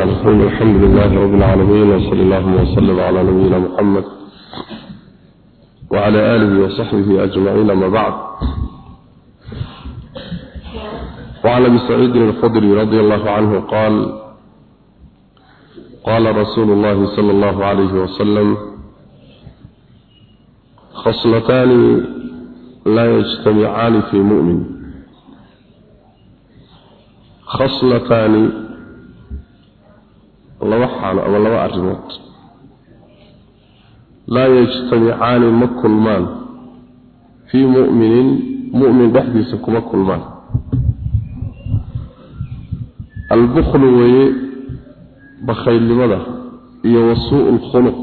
الحمد لله رب العالمين وصلى الله وسلم على نبينا محمد وعلى آله وصحبه أجمعين أما بعد. وعن أبي سعيد الخدري رضي الله عنه قال قال رسول الله صلى الله عليه وسلم خصلتان لا يجتمعان في مؤمن. خصلتان laba xaalo ama laba arrimood. Laa yajtamicaani ma kulmaan. Fii mu'minin mu'min dhexdiisa kuma kulmaan. Albuklu weeye bakhaylnimada iyo wasuu lkhuluq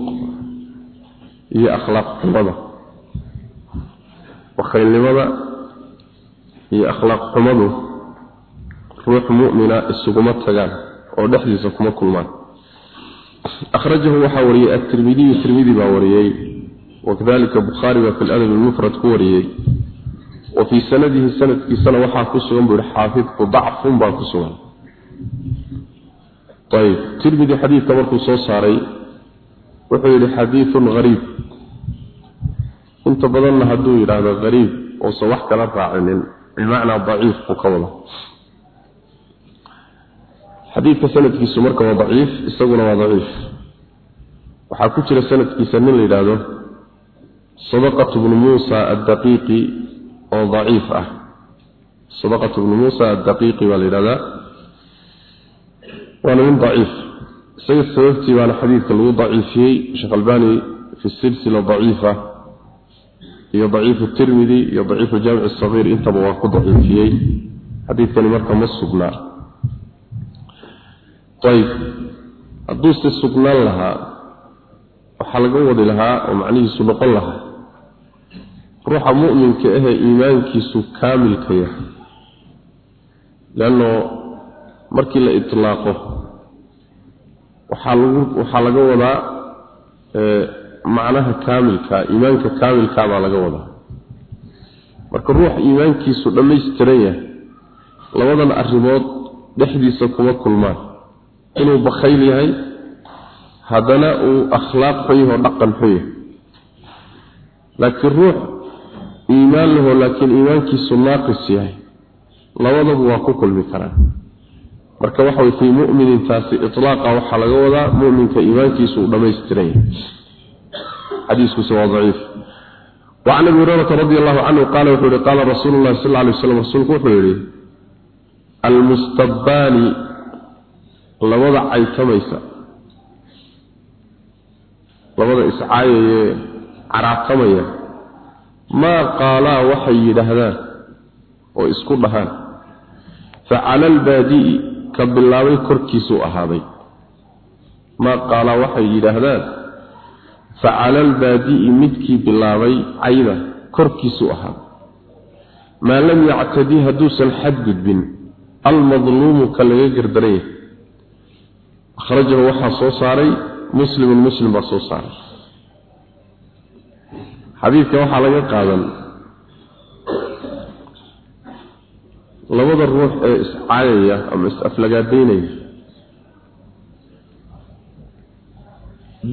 iyo akhlaaq xumada bakhaylnimada iyo akhlaaq xumadu ruux mu'mina isuguma tagaan oo dhexdiisa kuma kulmaan akhrajahu waxaa wariyey atirmidiyu tirmidi baa wariyey wakadalika bukhaari baa fi ladab lmufrad ku wariyey wa fii sanadihi sanadkiisana waxaa ku sugan buu yihi xaafidku dacfun baa ku sugan ayb tirmidi xadiidka markuu soo saaray wuxuu yidhi xadiidun hariib inta badanna hadduu yidhaahdo hariib uusan wax kala raacinin bimacnaa daciif buu xadiidka sanadkiisu marka waa daciif isaguna waa daciif. Waxaa ku jira sanadkiisa nin la yidhaahdo sadaqatu bnu muusa addaqiiqi oo daciif ah. Sadaqatu bnu muusa addaqiiqi baa la yidhahdaa waana nin daciif. Isaga sababtii baana xadiidka lagu daciifiyey sheekh albani fi silsila daciifa iyo daciifu tirmidi iyo daciifu jaamic sagiir intaba waa ku daciifiyey. Xadiidkani marka ma sugnaa ayb hadduuse sugnaan lahaa waxaa laga wadi lahaa oo macnihiisu noqon lahaa. Ruuxa mu'minka ahee iimaankiisu kaamilka yahay. Leanno markii la itlaaqo waxaa lagu waxaa laga wadaa macnaha kaamilka iimaanka kaamilkaa baa laga wadaa. Marka ruux iimaankiisu dhammaystiran yahay labadan arrimood dhexdiisa kuma kulmaan inuu bakhayl yahay haddana uu akhlaaq xun yaho dhaqan xun yahay laakiin ruux iimaan laho laakiin iimaankiisu naaqis yahay labadaba waa ku kulmi karaan marka waxa way fii mu'minin taasi itlaaqa waxaa laga wadaa mu'minka iimaankiisu uu dhammaystiran yahay xadiiskusi waa daciif وعن ابي هريره رضي الله عنه قال وحوري قال رسول الله صلى الله عليه وسلم رسولك وحوري المستبان labada caytamaysa labada iscaayayee caraatamaya maa qaalaa waxay yidhaahdaan oo isku dhahaan. Fa cala albaadi'i ka bilaabay korkiisuu ahaaday. Maa qaalaa waxay yidhaahdaan fa cala albaadi'i midkii bilaabay cayda korkiisuu ahaaday maa lam yactadi hadduusan xadgudbin almadluumu ka laga gardaranya akhrajahu waxaa soo saaray muslimun muslim baa soo saaray. Xadiidka waxaa laga qaadan. Labada ruux ee iscaayaya ama is-aflagaadaynaya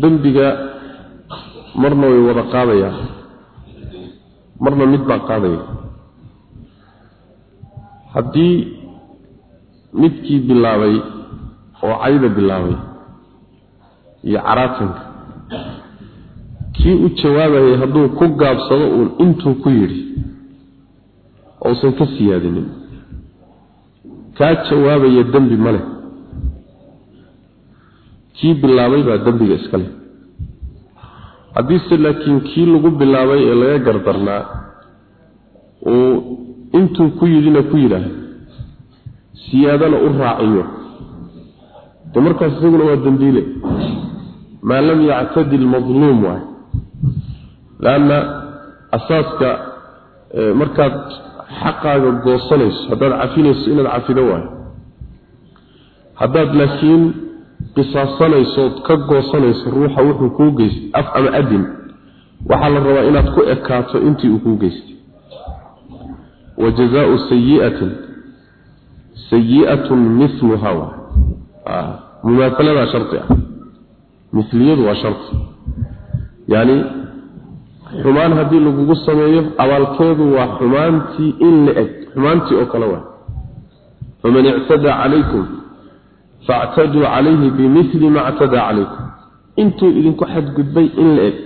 dembiga marna way wada qaadayaan marna mid baa qaadaya. Haddii midkii bilaabay oo cayda bilaabay iyo caraatanka kii u jawaabayay hadduu ku gaabsado uun intuu ku yidhi ousan ka siyaadinin. Kaa jawaabaya dembi ma leh. Kii bilaabay baa dembiga iska leh. Haddiise laakiin kii lagu bilaabay ee laga gardarnaa uu intuu ku yidhina ku yidhaah siyaadana u raaciyo de markaas isaguna waa dambiile. Maa lam yactadi lmadluum waay. Lanna asaaska markaad xaqaaga goosanayso haddaad cafinayso inaad cafido waayo. Haddaad laakiin qisaasanayso ood ka goosanayso ruuxa wuxuu kuu geystay af ama adin waxaa la rabaa inaad ku ekaato intii uu kuu geystay. Wa jazaau sayiatin sayi'atun miluha waay mumaaaladaa shardi ah. Miliyadu waa shardi yani xumaan haddii lagugu sameeyo abaalkeedu waa xumaantii in la eg xumaantii oo kale waa. Faman ictadaa calaykum faactaduu calayhi bimili ma ctadaa calaykum. Intuu idinku xadgudbay in la eg.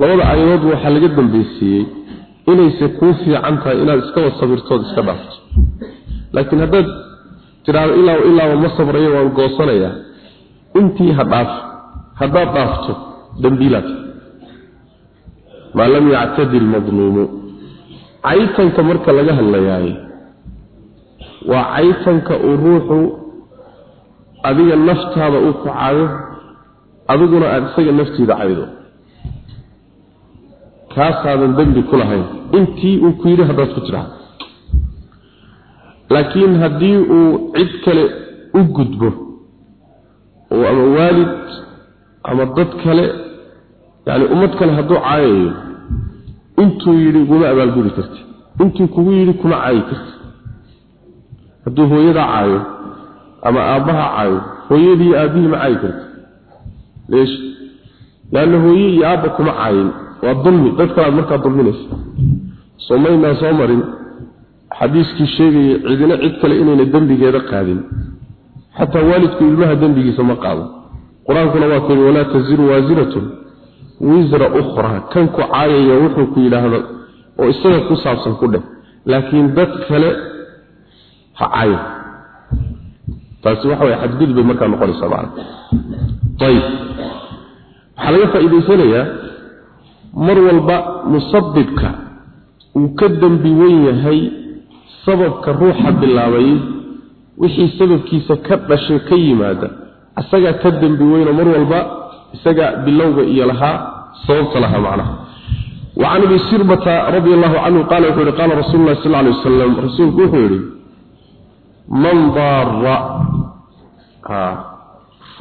Labada aayadood waxaa laga dambaysiiyey inayse kuu fiican tahay inaad iskaba sabirtood iska tidhaahdo ilaa ilaaba ma sabrayo waan goosanayaa. Intii ha dhaaf haddaad dhaafto dambiilaad maa lam yactadi lmadluumu caytanka marka laga hadlayaaye waa caytanka uu ruuxu adiga naftaada uu ku caayo adiguna aada isaga naftiida caydo. Kaasaadan dembi ku lahayn. Intii uu ku yidhi haddaad ku tidhaahdo laakiin haddii uu cid kale u gudbo oo ama waalid ama dad kale yani ummad kale hadduu caayayo intuu yidhi kuma abaalgudi karti. Intuu kugu yidhi kuma caayi karti. Hadduu hooyadaa caayo ama aabbaha caayo hooyadii aabbihii ma caayi karti. Leesh laanna hooye iyo aabba kuma caayin. Waa dulmi dad kalaad markaa dulminaysa somaynaa soo marin xadiiskii sheegaya cidina cid kale inayna dembigeeda qaadin. Xataa waalidku ilmaha dembigiisa ma qaado. Qur'aankuna waa ku yidhi walaa taziru waasiratun wisra ukhraa kan ku caayaya wuxuu ku yidhaahdo oo isaga ku saabsan ku dheh laakiin dad kale ha caayo. Taasi waxa way xadgudub bay markaa noqonaysaa macana ayib waxaa laga faa'iidaysanayaa mar walba musabibka uu ka dembi wen yahay sababka ruuxa bilaabay wixii sababkiisa ka dhashay ka yimaada isagaa ka dembi weynoo mar walba isaga bilowga iyo lahaa sababta lahaa macnaha وعن ابي سربة رضي الله عنه قال وحول قال رسول الله صلى الله عليه وسلم رسولك وحول من ضار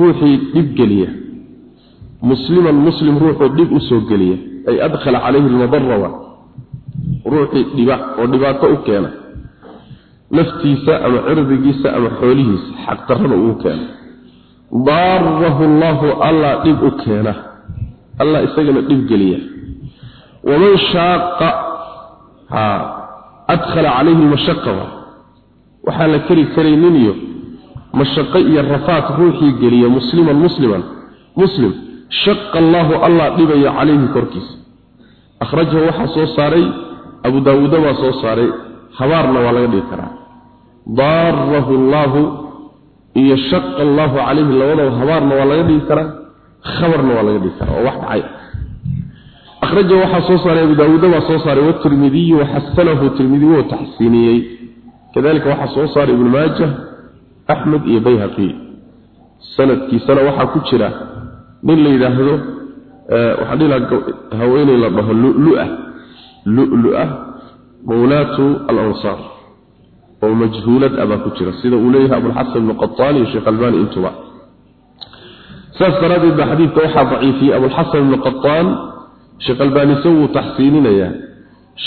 روحي دبقلية مسلما مسلم روحه دب أسوقلية أي أدخل عليه المضرة روحي دباء ودباء أكينا naftiisa ama cirdigiisa ama xoolihiisa xaqdarrada uu keena daarahu allaahu allah dhib u keena. Allah isagana dhib geliya. Waman shaaqa ha adkhala calayhi mashaqa waxaa la keri karaynin iyo mashaqo iyo rafaad ruuxii geliya musliman musliman. Muslim shaqa allaahu allah dhibaya calayhi korkiisa. Akhrajahu waxaa soo saaray abu daawuuda baa soo saaray habaarna waa laga dhigi karaa daarahu allaahu iyo shaqa allaahu calayhi labadaba habaarna waa laga dhigi karaa khabarna waa laga dhigi karaa oo wax dhacay. Akhraja waxaa soo saaray abu daawuuda baa soo saaray watirmidiyu waxasanahu tirmidiy wuu taxsiiniyey. Kadalika waxaa soo saaray ibnu maajah axmed iyo bayhaqi. Sanadkiisana waxaa ku jira nin la yidhaahdo waxaa dhihi laha haweeney la dhaho lulua. Lulua mawlaatu alansaar oo majhuulad abaa ku jira. Sida uu leeyahay abulxasan ibnu qataan iyo sheekh albani intuba. Saas daraaddeed baa xadiidka waxaa daciifiyey abulxasan ibnu qataan sheekh albaanise wuu taxsiininayaa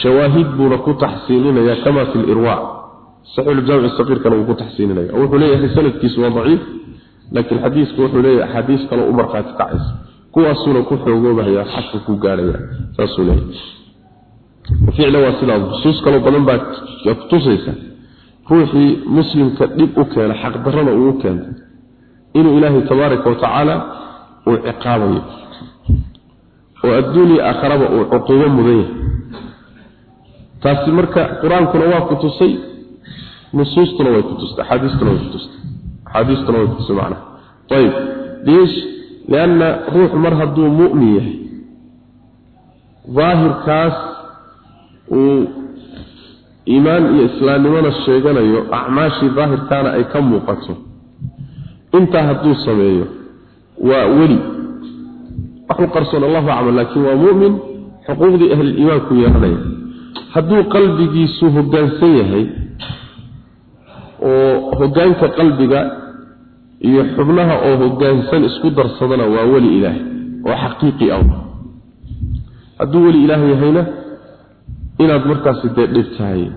shawaahid buuna ku taxsiininayaa kama fi lirwa saxiixuljaamic saqiirkana wuu ku taxsiininaya. Wuxuu leeyahay sanadkiisu waa daciif laakiin xadiisku wuxuu leeyahay axaadiis kaloo u markhaati kacaysa. Kuwaasuuna ku xoogoobahaya xadka ku gaarhaya saasuu leeyahay. Ficla waa sidaa nusuus kaloo badan baa kutusaysa ruuxii muslimka dhib u keena xaqdarrana uu u keento inuu ilaahay tabaaraka wa tacaala uu ciqaabayo. Oo adduunya aakharaba uu cuquubo mudan yahay. Taasi marka qur'aankuna waa ku tusay nusuustuna way ku tustay axaadiistuna way ku tustay axaadiistuna way ku tustay macnaha. Ayib liish lianna ruux mar hadduu mu'min yahay daahirkaas uu iimaan iyo islaamnimona sheeganayo acmaashii daahirkaana ay ka muuqato. Intaa hadduu sameeyo waa weli. Waxu qarsoon allahu aclam laakiin waa mu'min xuquuqdii ahliliimaanku yeelanaya. Hadduu qalbigiisu hoggaansan yahay oo hoggaanka qalbiga iyo xubnaha oo hoggaansan isku darsadana waa weli ilaahay oo xaqiiqi ah hadduu weli ilaah yahayna inaad markaasi dee dhib tahay?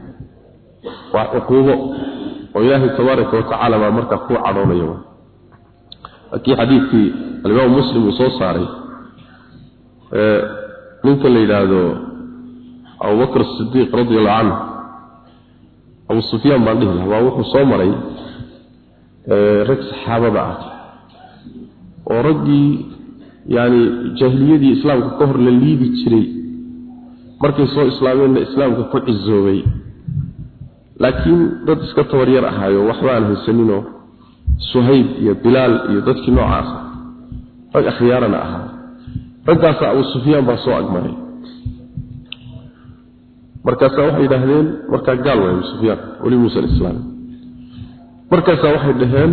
Waa cuquubo oo ilaahay tabaaraka watacaala baa markaa kuu cadhoonaya kii xadiidkii alimaam muslim uu soo saaray ninka la yidhaahdo abubakr sidiiq radi allahu canhu abu sufyaan baan dhihi laha waa wuxuu soo maray rag saxaabada ah. Oo raggii yani jaahiliyadii islaamka ka hor la liidi jiray markay soo islaameenna islaamka ku cizoobay. Laakiin dad iska tabaryar ahaayo waxba aan haysaninoo suhayb iyo bilaal iyo dadkii noocaasa rag akhyaarana ahaa raggaasa abu sufyaan baa soo agmaray. Markaasaa waxay yidhaahdeen markaa gaal waay abu sufyaan weli muusan islaamin markaasaa waxay dhaheen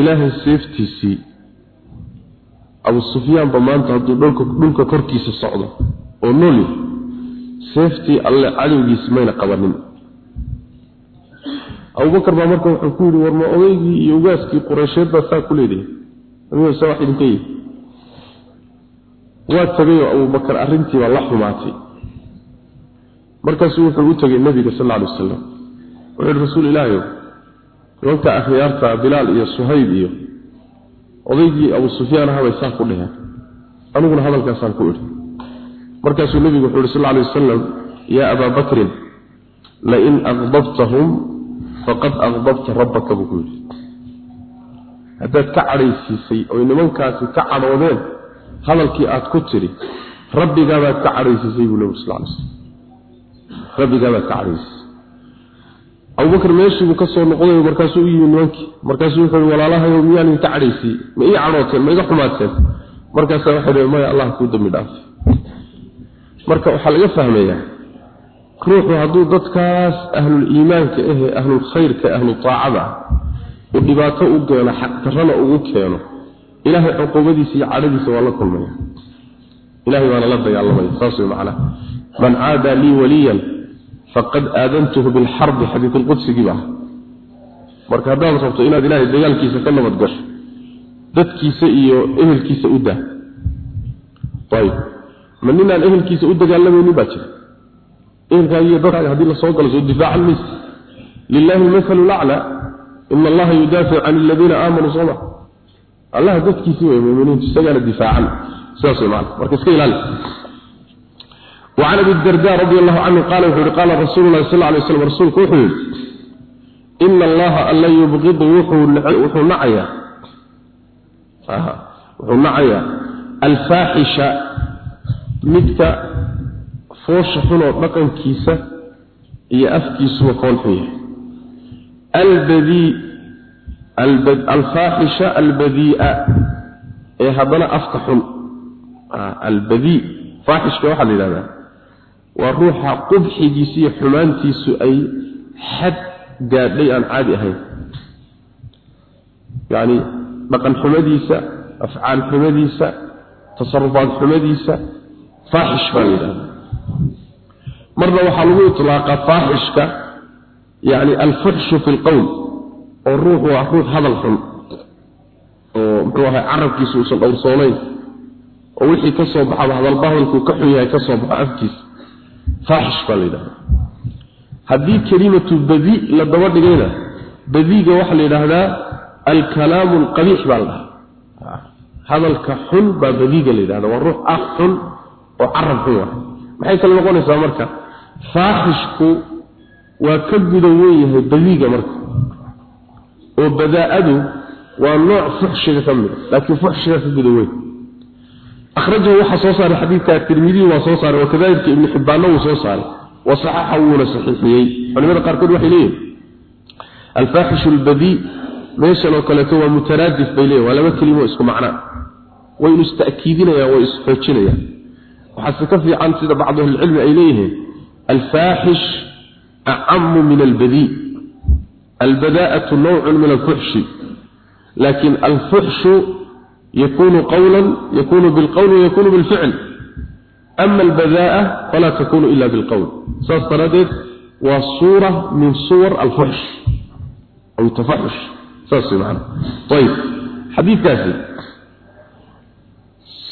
ilaahay seeftiisii abu sufyaanba maanta hadduu dhulka korkiisa socdo oo nool yahay seeftii alle cadowgiisi mayna qabanin. Abubakar baa marka wuxuu ku yidhi warma odaygii iyo ugaaskii qureysheed baa saa ku leedahay? Amse wax idinka yihi waa tegayoo abubakar arrintii baa la xumaatay. Markaasuu wuxuu u tegay nebiga sal alay wasalam wuxuu yihi rasuul ilaahayow nimanka akhyaarta bilaal iyo suhayb iyo odaygii abu sufyaan ahabay saa ku dheheen aniguna hadalkaasaan ku idhi markaasuu nebigu wuxuu yihi sal alay wasalam yaa abaa bakrin lain aqdabtahum faqad aqdabta rabbaka buu ku yidhi. Haddaad ka cadhaysiisay oy nimankaasi ka cadhoodeen hadalkii aad ku tidhi rabbigaabaad ka cadhaysiisay buu nebigu sal lay slam rabbigaabaad ka cadhaysiisay. Abubakar meeshii buu ka soo noqday markaasuu u yimi nimankii. Markaasuu wuxuu yihi walaalahayow miyaan idinka cadhaysiyey ma ii cadhooteen ma iga xumaateen? Markaasaa waxay dhaheen maya allah kuu dambi dhaafay marka waxaa laga fahmayaa ruuxu hadduu dadkaas ahlul iimaanka ahe ahlul khayrka ahlu taacada uu dhibaato u geeno xaqdarrana ugu keeno ilaahay cuquubadiisa iyo cadhadiisa waa la kulmaya. Ilahay baana la dagaalamaya saas way macnaha man caada lii waliyan faqad aadantuhu bilxarbi xadiisulqudsigii baa. Marka haddaad rabto inaad ilaahay dagaalkiisa ka nabad gasho dadkiisa iyo ehelkiisa u daa. Ayb ma ninaan ehelkiisa u dagaalamaynin baa jira ehelkaaga iyo dadkaaga haddii lasoo galo soo difaacan mayse lilahi almasalu lacla ina allaha yudaafic can aladiina aamanuu soma allaha dadkiisii way muminiintu isagaana difaacan sidaas way maana marka iska ilaali وعن ابي الدرداء رضي الله عنه قال وحول قال رسول الله صلى الله عليه وسلم رسولك وحول إن الله ألا يبغض وحول نعيا وحول نعيا الفاحشة midka foosha xunoo dhaqankiisa iyo afkiisuba koon xun yahay. Albadii alfaaxisha albadii'a ee haddana afka xun. Ah, albadii faaxishka waxaa la yidhahdaa waa ruuxa qubxigiisa iyo xumaantiisu ay xad gaadhay aan caadi ahayn. Yacni dhaqan xumadiisa afcaal xumadiisa tasarufaad xumadiisa faaxish baa la yidhahda marna waxaa lagu iطlaaqa faaxishka yacni alfuxshu fi lqowl oo ruux waa ruux hadal xun oo muxuu ahay carabkiisa uusan dhowrsoonayn oo wixii ka soo baxaba hadalba hadalkuu ka xun yahay ka soo baxo afkiisa. Faaxish baa la yidhahdaa haddii kelimatu badi la daba dhigayna badiga waxaa la yidhaahdaa alkalaamu alqabiix baa la dhahaa hadalka xun baa badiga la yidhahda waa ruux af xun oo carabku yahay. Maxay kale noqonaysaa marka? Faaxishku waa ka gudowan yahay badiiga marka. Oo badaa'adu waa nooc fuxshiga ka mid ah, laakiin fuxshiga ka gudowan akhrajahu waxaa soo saaray xadiidka atirmidiy waa soo saaray wakadalika ibnu xibbaanna wuu soo saaray. Wa wuuna saxiixiyey. Culimada qaarkood waxay leeyihiin alfaaxishu albadii meeshan oo kaleeto waa mutanaadif bay leeyihiin waa laba kelimo isku macnaa way inu way isxoojinayaan وحسك في عن سيده بعض العلم إليه الفاحش أعم من البذيء البذاءة نوع من الفحش لكن الفحش يكون قولا يكون بالقول ويكون بالفعل أما البذاءة فلا تكون إلا بالقول سأستردد والصورة من صور الفحش أو التفحش سأستردد معنا طيب حديث كافي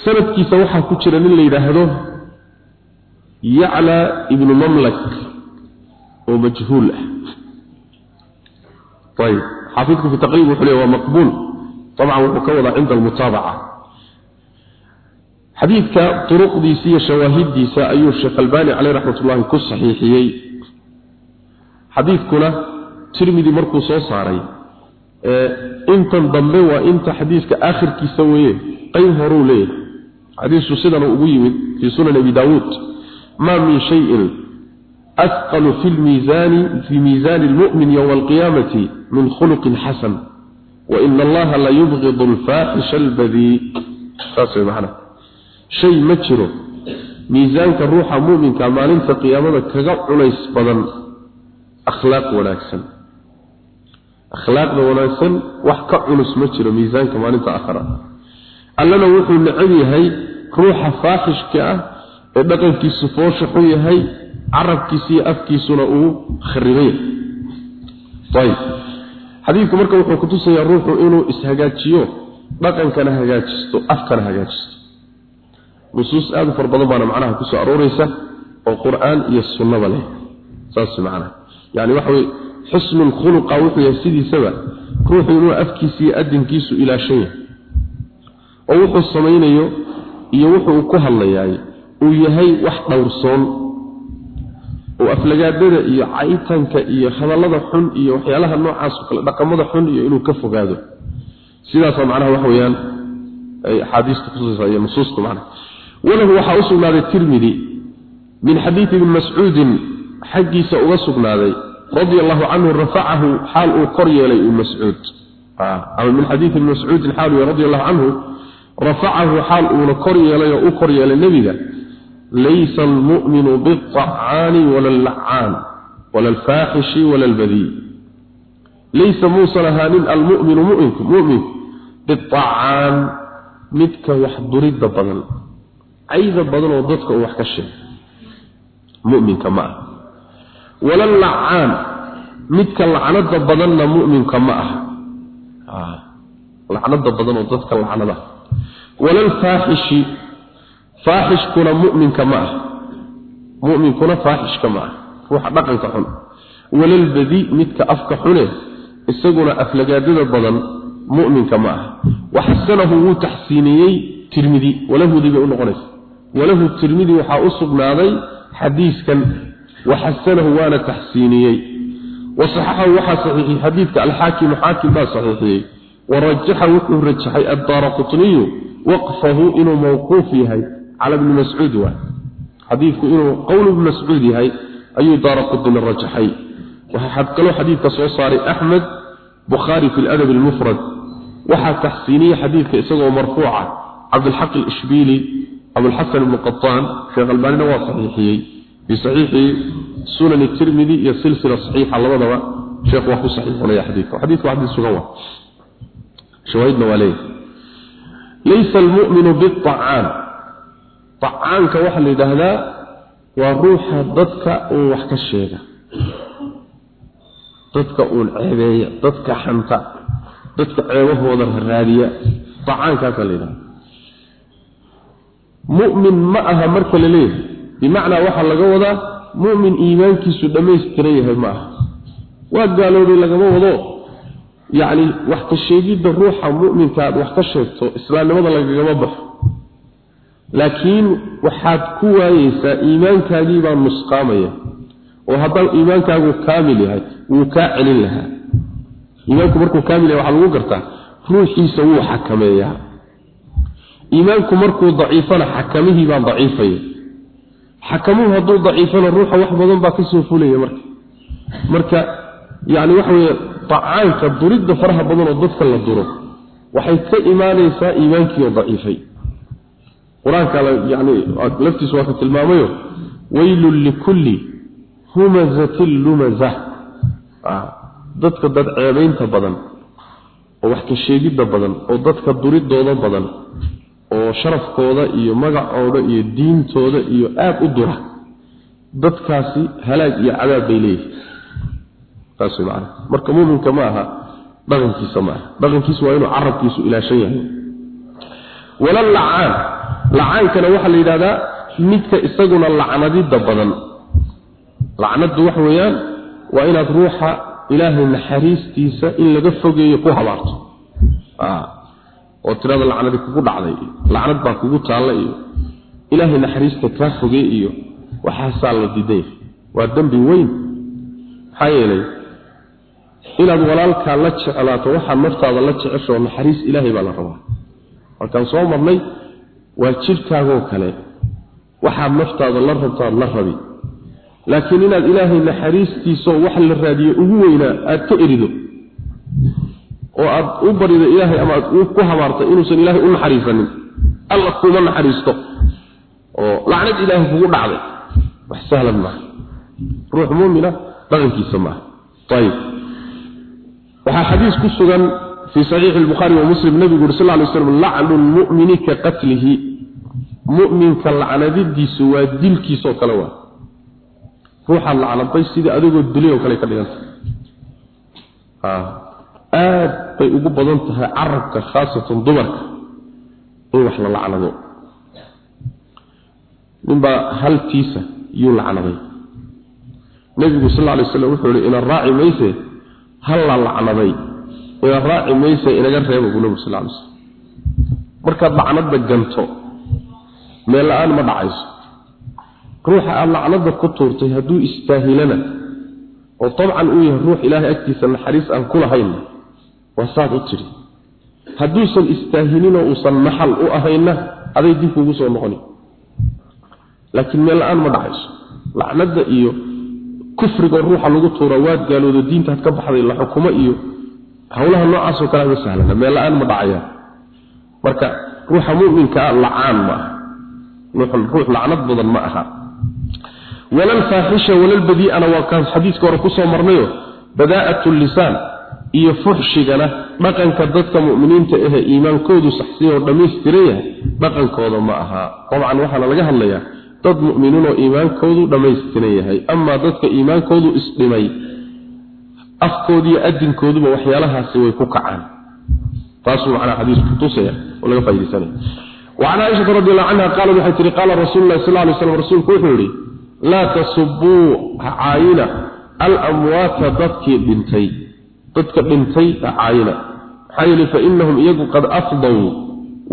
سند كيف وحا كتشر من اللي يدهده يعلى ابن مملك ومجهول ayib xaafidku fi taqriib wuxuu leeyahy waa maqbuul طبعا wuxuu ka wadaa cinda almutaabaca xadiidka duruqdiisa iyo shawaahidiisa ayuu sheekh albani caleyh raxmat ullahi ku saxiixiyey xadiidkuna tirmidi markuu soo saaray intan dambe waa inta xadiiska aakhirkiisa weeye qayb horuu leeyahay xadiisku sidan ugu yimid fii sunan abi daawuud maa min shayin asqalu fi lmiisaani fii miisaani lmu'min yowma alqiyaamati min khuluqin xasan waina allaha la yubqidu alfaaxisha albadii saas way macnaha shay ma jiro miisaanka ruuxa mu'minka maalinta qiyaamada kaga culays badan akhlaaq wanaagsan. Akhlaaqda wanaagsan wax ka culus ma jiro miisaanka maalinta aakhira. Allana wuxuu necab yahay ruuxa faaxishka ah ee dhaqankiisu foosha xun yahay carabkiisa iyo afkiisuna uu kharibay ayb xadiidku marka wuxuu kutusayaa ruuxu inuu ishagaajiyo dhaqankana hagaajisto afkana hagaajisto. Nusuus aada u far badan baana macnaha ku soo arooreysa oo qur'aan iyo sunnaba leh. Saas macnaha. Yani waxa weye xusnu lkhuluqa wuxuu yahay sidiisaba ruuxu inuu afkiisa iyo adinkiisu ilaashan yahay. Oo wuxuu samaynayo iyo wuxuu ku hadlayaay uu yahay wax dhowrsoon oo aflagaadada iyo cayitanka iyo hadallada xun iyo waxyaalaha noocaas oo kale dhaqamada xun iyo inuu ka fogaado. Sidaasa macnaha waxa weeyaan. Ay axaadiistu kutusaysa iyo nusuustu macnaha. Walahu waxaa u sugnaaday tirmidi min xadiidi ibni mascuudin xaggiisa uga sugnaaday radia allahu canhu rafacahu xaal uu kor yeelay ibn mascuud. Ama min xadiidi ibni mascuudin xaal radi allahu canhu rafacahu xaal uuna kor yeelay oo u kor yeelay nebiga laysa almu'minu biاطacaani wala allacaan wala alfaaxishi wala albadii laysa muusan ahaanin almuminu muminku muminku biacaan midka wax duridda badan cayda badan oo dadka uu wax ka sheego muminka ma ah wala lacaan midka lacnada badanna muminka ma ah lacnada badan oo dadka lacnada wala alfaaxishi faaxishkuna muminka ma ah. Muminkuna faaxishka ma ah. Ruuxa dhaqanka xun. Wala albadi midka afka xune isaguna aflagaadada badan muminka ma ah. Waxasanahu wuu taxsiiniyey tirmidi. Walahudi bay u noqonaysa. Walahu tirmidi waxaa u sugnaaday xadiiskan. Waxasanahu waana taxsiiniyey. Wasaxaxahu waxaa saxiixiyey xadiidka alxaakimu xaakim baa saxiixiyey. Warajaxa wuxuu rajaxay addaara qutniyu waqfahu inuu mawquuf yahay. Cala bni mascuud waa. Xadiidku inuu qowl ibni mascuud yahay ayuu daara qutni rajaxay waxaa kaloo xadiidka soo saaray axmed bukhaari fi ladab almufrad. Waxaa taxsiiniyey xadiidka isagoo marfuuca cabdilxaq alishbiili abulxasan ibnu qataan sheekh albaanina waa saxiixiyey. Bisaxiixi sunani tirmidi iyo silsila saxiixa labadaba sheekh waa ku saxiixinaya xadiidka. Xadiidku xadiis sugan waa. Shawaahidna waa leeyahay laysa almu'minu biacaan acaanka waxaa la yidhaahdaa waa ruuxa dadka uun wax ka sheega. Dadka uun ceebeeya dadka xanta dadka ceebahooda raadiya. Acaankaasaa la yidhahda mu'min ma aha marka la leeyahay. Bimacnaa waxaa laga wadaa mu'min iimaankiisu dhammaystiran yahay ma aha. Waa gaaloobay lagama wado yacni wax ka sheegidda ruuxa mu'minka aad wax ka sheegto islaamnimada lagagama baxo. Laakiin waxaad ku waayeysaa iimaankaagii baa nusqaamaya oo haddaan iimaankaagu kaamil yahay wuu kaa celin lahaa. Iimaanku markuu kaamil yahay waxaa lagu gartaa ruuxiisa wuu xakameeyaa. Iimaanku markuu daciifana xakamihii baan daciifaya. Xakamuhu hadduu daciifana ruuxa wax badan baa ka soo fulaya marka. Marka yani waxa weye dacaanka duridda faraha badan oo dadka la duro waxay ka imaanaysaa iimaankii oo daciifay. Qur'aanka yani laftiisu waa ka tilmaamayo waylun likulli humazatin lumaza. Dadka dad ceebaynta badan oo wax ka sheegidda badan oo dadka duridooda badan oo sharafkooda iyo magacooda iyo diintooda iyo aada u dura dadkaasi halaag iyo cadaab bay leeyihiin taas way macana marka muuminka ma aha dhaqankiisa ma aha dhaqankiisu waa inuu carabkiisu ilaashan yahay. Wala lacaan. Lacaankana waxaa la yidhahdaa midka isaguna lacnadidda badan. Lacnaddu waxa weeyaan waa inaad ruuxa ilaahay naxariistiisa in laga fogeeyo ku habaarto. Oo tirada lacnadi kugu dhacday lacnad baa kugu taalla iyo ilaahay naxariista kaa fogey iyo waxaasaa la diiday. Waa dembi weyn. Maxaa yeelay inaad walaalkaa la jeclaato waxaad naftaada la jeceshoo naxariis ilaahay baa la rabaa. Markaan soo marnay waa jidhkaagoo kale waxaad naftaada la rabtaad la rabi. Laakiin inaad ilaahay naxariistiisao wax la raadiyo ugu weynaa aad ka erido oo aad u barido ilaahay ama aad ku habaarta inuusan ilaahay u naxariisanin alla kuma naxariisto oo lacnad ilaahay kugu dhacday. Wax sahlan maaha. Ruux muumina dhaqankiisa maaha. Ayib waxaa xadiis ku sugan fii saxiixi lbukhaari wa muslim nabigu uri sal ly slam lacnu lmu'mini ka qatlihi. Mu'minka lacnadidiisu waa dilkiisoo kale waa. Ruuxaad lacnaday sidii adigoo dilay oo kale ka dhiganta aad bay ugu badan tahay carabka khaasatan dumarka in wax la lacnado. Ninbaa haltiisa yuu lacnaday. Nebigu sal alay slam wuxuu ihi ina raaci mayse hal la lacnaday. Ina raaci mayse inaga reeba buu nebigu sal lay slam markaad lacnadda ganto. Meel la'aan ma dhacayso. Ruuxa aada lacnadda ku tuurtay hadduu istaahilana oo dabcan uu yahay ruux ilaahay agtiisa naxariis aan ku lahayn waa saad u tidhi. Hadduusan istaahilinoo uusan maxal u ahayna aday dib kuugu soo noqoni. Laakiin meel la'aan ma dhacayso. Lacnadda iyo kufriga ruuxa lagu tuura waad gaaloodo diintaad ka baxday la xukumo iyo howlaha noocaasoo kale ma sahlana meel la'aan ma dhacayaan marka ruuxa muminka ah lacaan ma aha. Ruux lacnad badan ma aha. Walalfaaxisha walalbadii'ana waa kaan xadiiska hore ku soo marnayo badaa'atu lisaan iyo fuxshigana dhaqanka dadka mu'miniinta ahe iimaankoodu saxsiya oo dhammaystiran yahay dhaqankooda ma aha. Dabcan waxaana laga hadlayaa dad mu'miniin oo iimaankoodu dhammaystiran yahay amaa dadka iimaankoodu isdhimay afkoodiiyo adinkooduba waxyaalahaasi way ku kacaan taasuu macnaa xadiisku tusaya oo laga faaidaysanaya وعن عائشة رضي الله عنها قالت waxay tiri قال رسول الله صلى الله عليه وسلم رسولku wuxuu yidhi laa tasubuu caayina alamwaata dadkii dhintay dadka dhintay caayina maxaa yeele fainahum iyagu qad afdow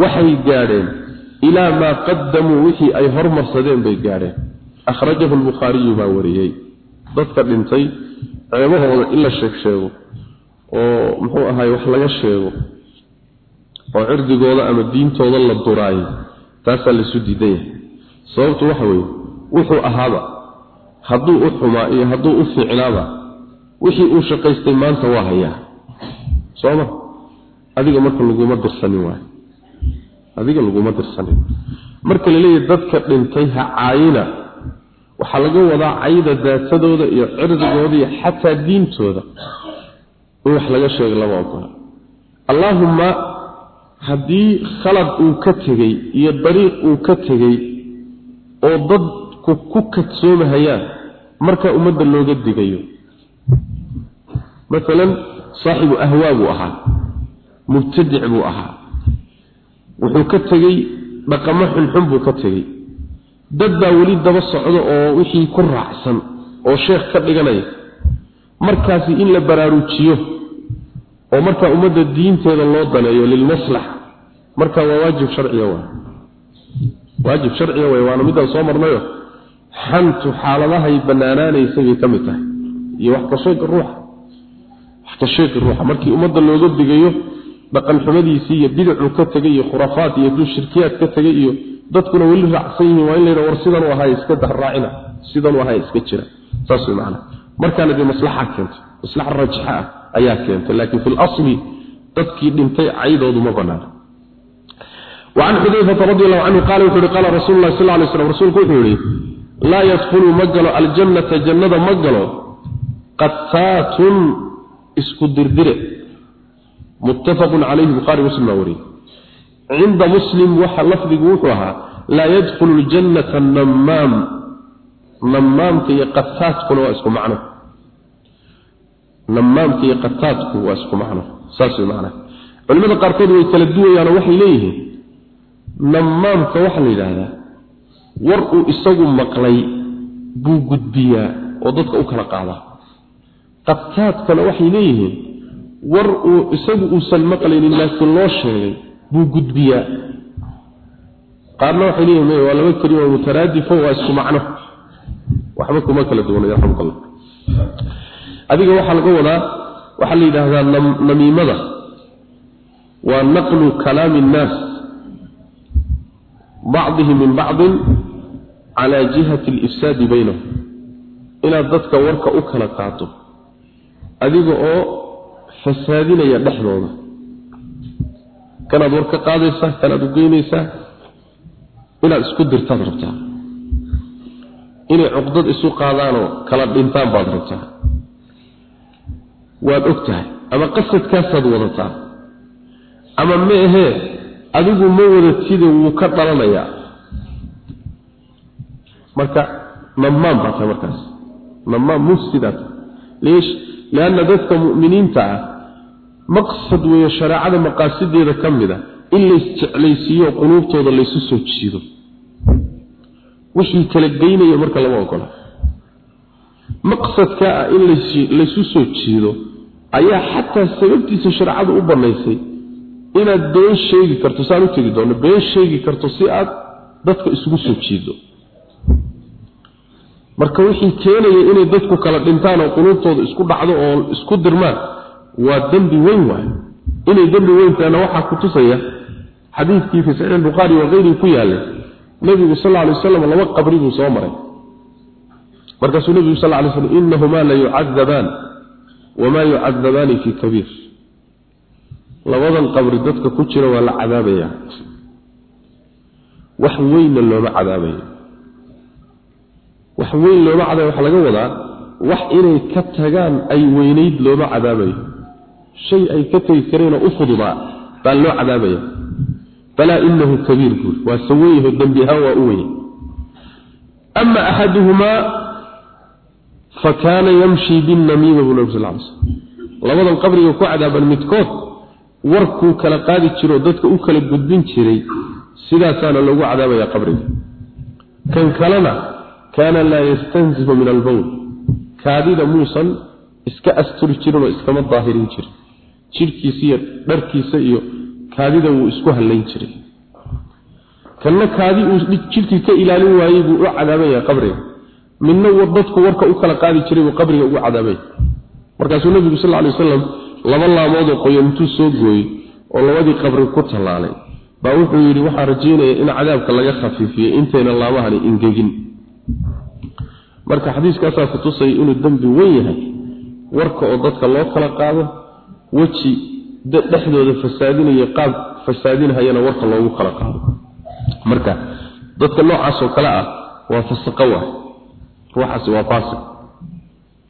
waxay gaadheen ilaa maa qadamuu wixii ay hormarsadeen bay gaadheen. Akhrajahu lbukhaariyu baa wariyey. Dadka dhintay ceebahooda in la sheeg sheego oo muxuu ahaay wax laga sheego oo cirdigooda ama diintooda la duraayo taasaa laisu diidan yahay sababtu waxa weeye wuxuu ahaaba hadduu u xumaa iyo hadduu u fiicnaaba wixii uu shaqaystay maanta waa hayaa. Sooma adiga marka laguma dirsanin waayo adiga laguma dirsanin. Marka la dadka dhintay ha caayina. Waxaa laga wadaa cayda daatadooda iyo cirdigooda iyo xataa diintooda. In wax laga sheego lama ogola allaahumma haddii khalad uu ka tegey iyo dariiq uu ka tegey oo dadku ku kadsoomahayaan markaa ummadda looga digayo. Maalan saaxibu ahwaa buu ahaa. Mubtadic buu ahaa wuxuu ka tegey dhaqamo xunxun buu ka tegey. Dad baa weli daba socdo oo wixii ku raacsan oo sheekh ka dhiganaya. Markaasi in la baraarujiyo oo markaa ummadda diinteeda loo daneeyo lilmaslaxa markaa waa waajib sharciga waa. Waajib sharciga way waana midaan soo marnayo. Xantu xaaladahay banaanaanaysay bay ka mid tahay. Iyo wax kasheega ruuxa. Wax kasheega ruuxa. Markii ummadda looga digayo dhaqan xumadiisii iyo bidacuu ka tegay iyo khuraafaad iyo duu shirkiyaad ka tegay iyo dadkuna weli raacsan yihiin waa in layidha war sidan u ahay iska dahraacina sidan u ahay iska jira saas way macana markaana dee maslaxa keentay maslaxa raajixa ah ayaa keentay laakiin fi lasli dadkii dhintay caydoodu ma banaana وعن حذيفة رضي الله عنه قال وحوري قال رسول الله صلى الله عليه وسلم رسولك وحوري لا يدخل مقل الجنة جنة مقل قتات muttafaqun calayhi buhaari muslim baa wariyey. Cinda muslim waxa lafdigu wuxuu ahaa laa yadkulu ljannata nammaam. Nammaamka iyo qataadkuna waa isku macno. Nammaamka iyo qataadku waa isku macno. Saas way macnaha culimada qaarkood way kala duwayaanoo waxay leeyihiin nammaamka waxa la yidhaahdaa war uu isagu maqlay buu gudbiyaa oo dadka u kala qaadaa. Qataadkana waxay leeyihiin war uu isagu uusan maqlaynin laakiin loo sheegay buu gudbiyaa. Qaarna waxay leeyihiin waa laba kelimo mutaraadifo waa isku macno. Waxba kuma kala duwanay raxmakallah adiga waxaa laga wadaa waxaa la yidhaahdaa namiimada. Waa naqlu kalaami innaas bacdihi min bacdin calaa jihati alifsaadi baynahum inaad dadka warka u kala qaato adiga oo fasaadinaya dhexdooda. Kanaad war ka qaadaysaa kanaad u geynaysaa inaad isku dirtaad rabtaa inay cuqdad isu qaadaanoo kala dhintaan baad rabtaa waad og tahay ama qasadkaasaad wadataa. Ama ma ahee adigu ma wadatide wuu ka dhalanayaa. Marka nammaan baa tahay markaas. Nammaan mufsidaa tahay leesh lianna dadka mu'miniinta ah maqsad weeye shareecada maqaasideeda ka mid a in laysjeclaysiiyo quluubtooda laysu soo jiido. Wixii kala geynaya marka lama ogola. Maqsadka ah in laysu soo jiido ayaa xataa sababtiisa shareecadu u bannaysay inaad been sheegi karto saan u tegi doono been sheegi karto si aad dadka isugu soo jiido. Marka wixii keenaya inay dadku kala dhintaan oo quluubtooda isku dhacdo oo isku dirmaan waa dembi weyn waay. Inay dembi weyn tahayna waxaa ku tusaya xadiidkii fii saxiix albukhaari wa kayrihi ku yaallay nebigu sal alay waslam laba qabri buu soo maray. Markaasuu nebigu sal lay slam inahumaa la yucadabaan wamaa yucadabaani fii kabiir. Labadan qabri dadka ku jira waa la cadaabayaa. Wax weynna looma cadaabayo. Wax weyn looma cadaabay waxaa laga wadaa wax inay ka tagaan ay weynayd looma cadaabayo shay ay ka tegi kareenoo u fududaa baa loo cadaabaya. Balaa inahu kabiir buuri waa saweyaho dembi ahaan waa u weye ama axaduhumaa fa kaana yamshi binnamiima buu nabi sal ly labadan qabriga ku cadaaban midkood warkuu kala qaadi jiro dadka u kala gudbin jiray sidaasaana lagu cadaabaya qabriga. Kan kalena kaana laa yastanzihu min albowl kaadida muusan iska asturi jirin oo iskama daahirin jirin jidhkiisa iyo dharkiisa iyo kaadida wuu isku hallayn jiray. Kanna kaadi uu jidhkii ka ilaalin waayey buu u cadaabaya qabriga. Midna dadku warka u kala qaadi jiray buu qabriga ugu cadaabaya markaasuu nebigu sal alay wasalam laba laamoodoo qoyan intuu soo gooyey oo labadii qabri ku tallaalay. Baa wuxuu yidhi waxaa rajaynaya in cadaabka laga khafiifiyey intayna laamahani ingegin marka xadiiskaasaa ku tusay inuu dembi weyn yahay warka oo dadka loo kala qaado weji dhexdooda fasaadinaya qaab fasaadinhayana warka loogu kala qaado. Marka dadka noocaasoo kale ah waa fasaqo waay ruuxaasi waa faasiq.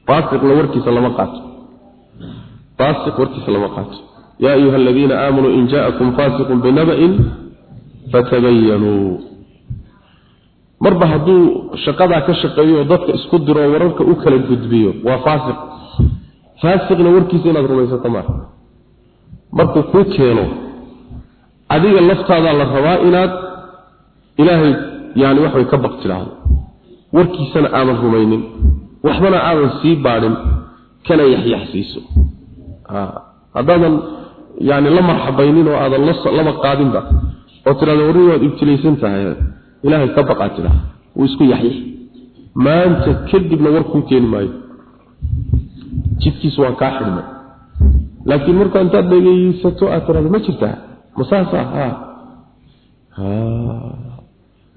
Faasiqna warkiisa lama qaato. Faasiq warkiisa lama qaato. Yaa ayuha aladiina aamanuu in jaa'akum faasiqun binaba'in fatabayanuu marba hadduu shaqadaa ka shaqeeyo oo dadka isku diro wararka u kala gudbiyo waa faasiq faasiqna warkiisa inaad rumaysato maaha markuu kuu keeno adiga laftaadaa la rabaa inaad ilaahay yani waxbay ka baqtidhaahdo warkiisana aadan rumaynin waxbana aadan sii baadhin kana yaxyaxsiiso. Haddaadan yani la marxabaynin oo aadan laba qaadinba oo tidhahdo warri waad ibtilaysan tahay ilaahay ka baqaa tidhaha wuu isku yaxyax. Maanta kadibna war keeni maayo jidkiisu waa kaa xidhmay laakiin markaa intaad dhegaysato aad tidhahdo ma jirtaa? Ma saasa ha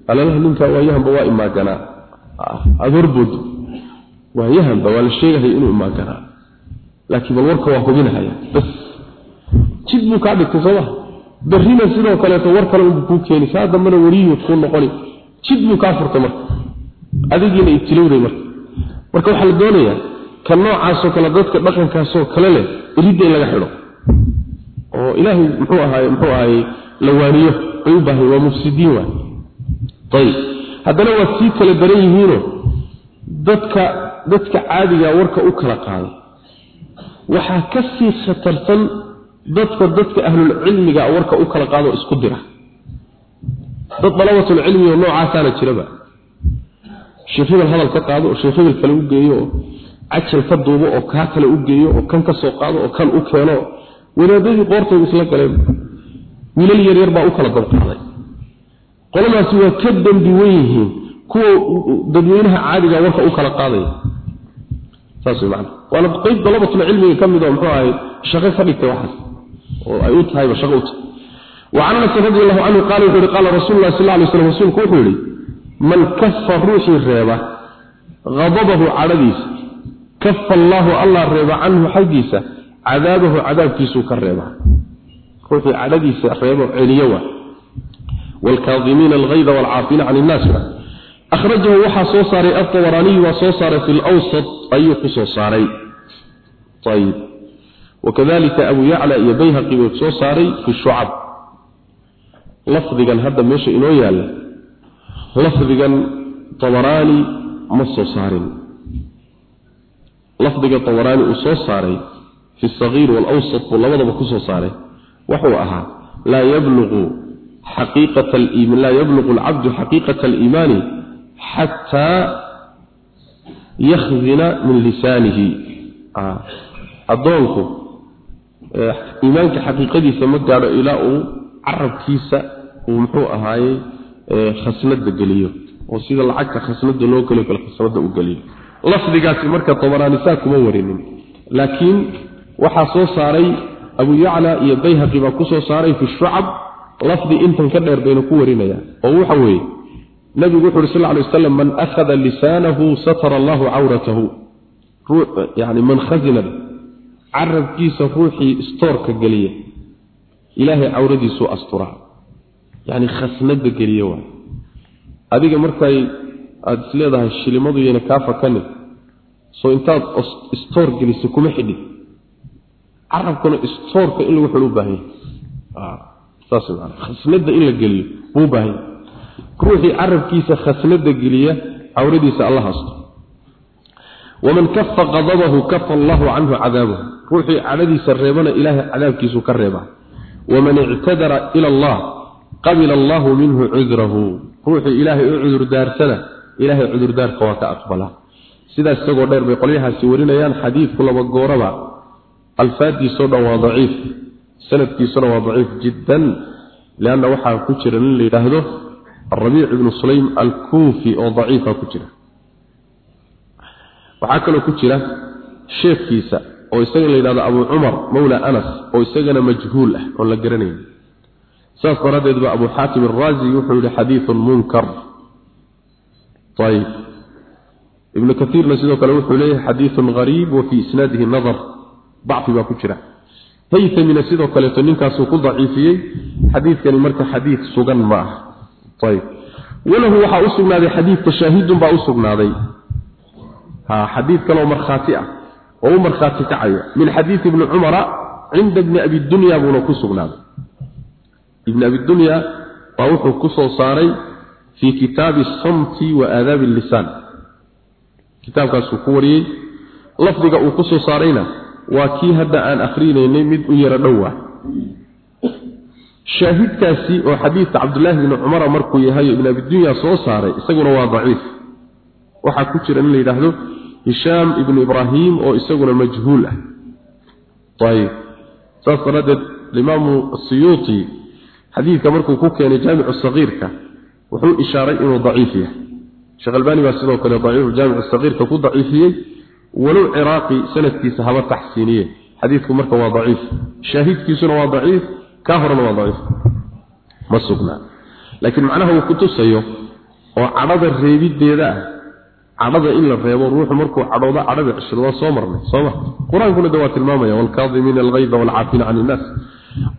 alalaha ninkaa waayahanba waa imaaganaa aada horboodo waayahanba waa la sheegahaya inuu imaaganaa laakiin bal warka waa hubinahaya bas. Jid buu kaa dhigtay sooma berrina sidoo kaleeto war kale kuu keeni saa dambena wariyuu kuu noqoni. Jid buu kaa furtay marka. Adigiina ibtilowday marka. Marka waxaa la doonayaa ka noocaasoo kale dadka dhaqankaasoo kale leh iridda in laga xidho. Oo ilaahay muxuu ahaay muxuu ahaayey la waaniyo ay u baahay waa mufsidiin waay. Ayib. Haddana waa sii kala daran yihiinoo dadka dadka caadigaa warka u kala qaaday. Waxaa ka sii khatarsan dadka dadka ahlulcilmiga warka u kala qaado isku dira. Dad dalabatulcilmi oo noocaasaana jiraba. Sheekh hadal ka qaado oo sheekh kale u geeyo cajal ka duubo oo kaa kale u geeyo oo kan ka soo qaado oo kan u keeno wadaadadii qoortooda isla galeen wiilal yaryar baa u kala dabqaaday qoladaasi waa ka dambi wen yihiin kuwa dadweynaha caadiga warka u kala qaadaya saas wey macana waana qayb dalabatul cilmiga ka mid oo muxuu ahay shaqo ka dhigtay waxaas oo ay u tahayba shaqo u tahay وعن انس رضي الله عنه قال وحوري قال رسول الله صلى الله عليه وسلم رسولك وحوري من كف روحي الريبة غضبه kafa allaahu allah reeba canhu xaggiisa cadaabahu cadaabkiisuu ka reebaa ruuxii cadhadiisa reebo celiyo waa. Waalkaadimiina alhayda waalcaafiina can innaasna akhrajahu waxaa soo saaray altabaraaniyu waa soo saaray fi lwsat ayuu ku soo saaray. Ayib wakadalika abu yacla iyo bayhaqi buu soo saaray fi shucab. Lafdigan hadda meesha inoo yaalla lafdigan tabaraani ma soo saarin lafdiga tabaraani uu soo saaray fi sagiir waalawsat buu labadaba ku soo saaray wuxuu ahaa laa yabluqu alcabdu xaqiiqata aliimaani xataa yakhdina min lisaanihi. Addoonku iimaanka xaqiiqadiisa ma gaadho ilaa uu carabkiisa uu muxuu ahaayey khasnada geliyo oo sida lacagta khasnada loo geliyo kale khasnada u geliyo lafdigaasi marka tabaraanisaa kuma warinin. Laakiin waxaa soo saaray abu yacla iyo bayhaqi baa ku soo saaray fi shucab lafdi intan ka dheer bayna ku warinayaan oo waxa weeye nabigu wuxu uhi sal lla wasalam man akhada lisaanahu satara allahu cawratahu. Yani man khasinada carabkiisa ruuxii stoorka geliya. Ilaahay cawradiisuu asturaa yacni khasnada geliye waay. Adiga markay aada is leedahay shilimadu yayna kaa fakanin soo intaad stoor geliso kuma xidhin carabkuna stoorka in lagu xidho u baahan yahay. Saas maana khasnada in la geliyo buu baahan yahay. Ruuxii carabkiisa khasnada geliya cawradiisa alla hasto. Waman kafa qadabahu kafa allahu canhu cadaabahu. Ruuxii cadhadiisa reebana ilaahay cadaabkiisuu ka reebaa waman ictadara ila allah qabila allahu minhu cudrahu. Ruuxii ilaahay u cudurdaarsana ilaahay cudurdaarka waa ka aqbala. Sidaas isagoo dheer bay qolyahaasi warinayaan xadiidku laba gooraba. Alfaaddiisoo dhan waa daciif sanadkiisuna waa daciif jiddan lianna waxaa ku jira nin la yidhaahdo arabiic ibnu sulaym alkuufi oo daciifa ku jira. Waxaa kaloo ku jira sheefkiisa oo isaga la yidhahdo abu cumar mawla anas oo isagana majhuul ah oon la garanayn saas daraaddeed ba abu xaatim araazi wuxuu yihi xadiidun munkar ayib ibnu kaiirna sidoo kale wuxuu leeyahay xadiidun gariib wa fii isnaadihi nadar. Dacfi baa ku jira. Haytamina sidoo kaleeto ninkaasuu ku daciifiyey xadiidkani marka xadiid sugan ma ah ayib walahu waxaa u sugnaaday xadiidka shaahidun baa u sugnaaday. Xadiid kaloo markhaati ah oo u markhaati kacaya min xadiidi ibni cumara cinda bni abi dunya buuna ku sugnaaday. Ibn abi dunya waa wuxuu fii kitaabi samti wa aadaabi lisaan kitaabkaasuu ku wariyey lafdiga uu ku soo saarayna waa kii hadda aan akrinaynay mid u yaro dhowa shaahidkaasi oo xadiidka cabdullaahi bni cumara markuu yahay ibn abi dunya soo saaray isaguna waa daciif waxaa ku jira in la yidhaahdo hishaam ibnu ibraahim oo isaguna majhuul ah ayib saas daraaddeed alimaamu asiyuuti xadiidka markuu ku keenay jaamicu sagiirka wuxuu ishaaray inuu daciif yahay. Sheekh albaani baa sidoo kale daciifu jaamicu sagiirka ku daciifiyey walow ciraaqi sanadkiisa haba taxsiiniye xadiidku marka waa daciif. Shaahidkiisuna waa daciif kaa horena waa daciif. Ma sugnaa laakiin macnaha uu ku tusayo oo cadhada reebiddeeda ah cadhada in la reebo ruuxu markuu cadhoodo cadhada cishado waa soo marnay sooma qur'aankuna de waa tilmaamaya waalkaadimiina algayda waalcaafina can innaas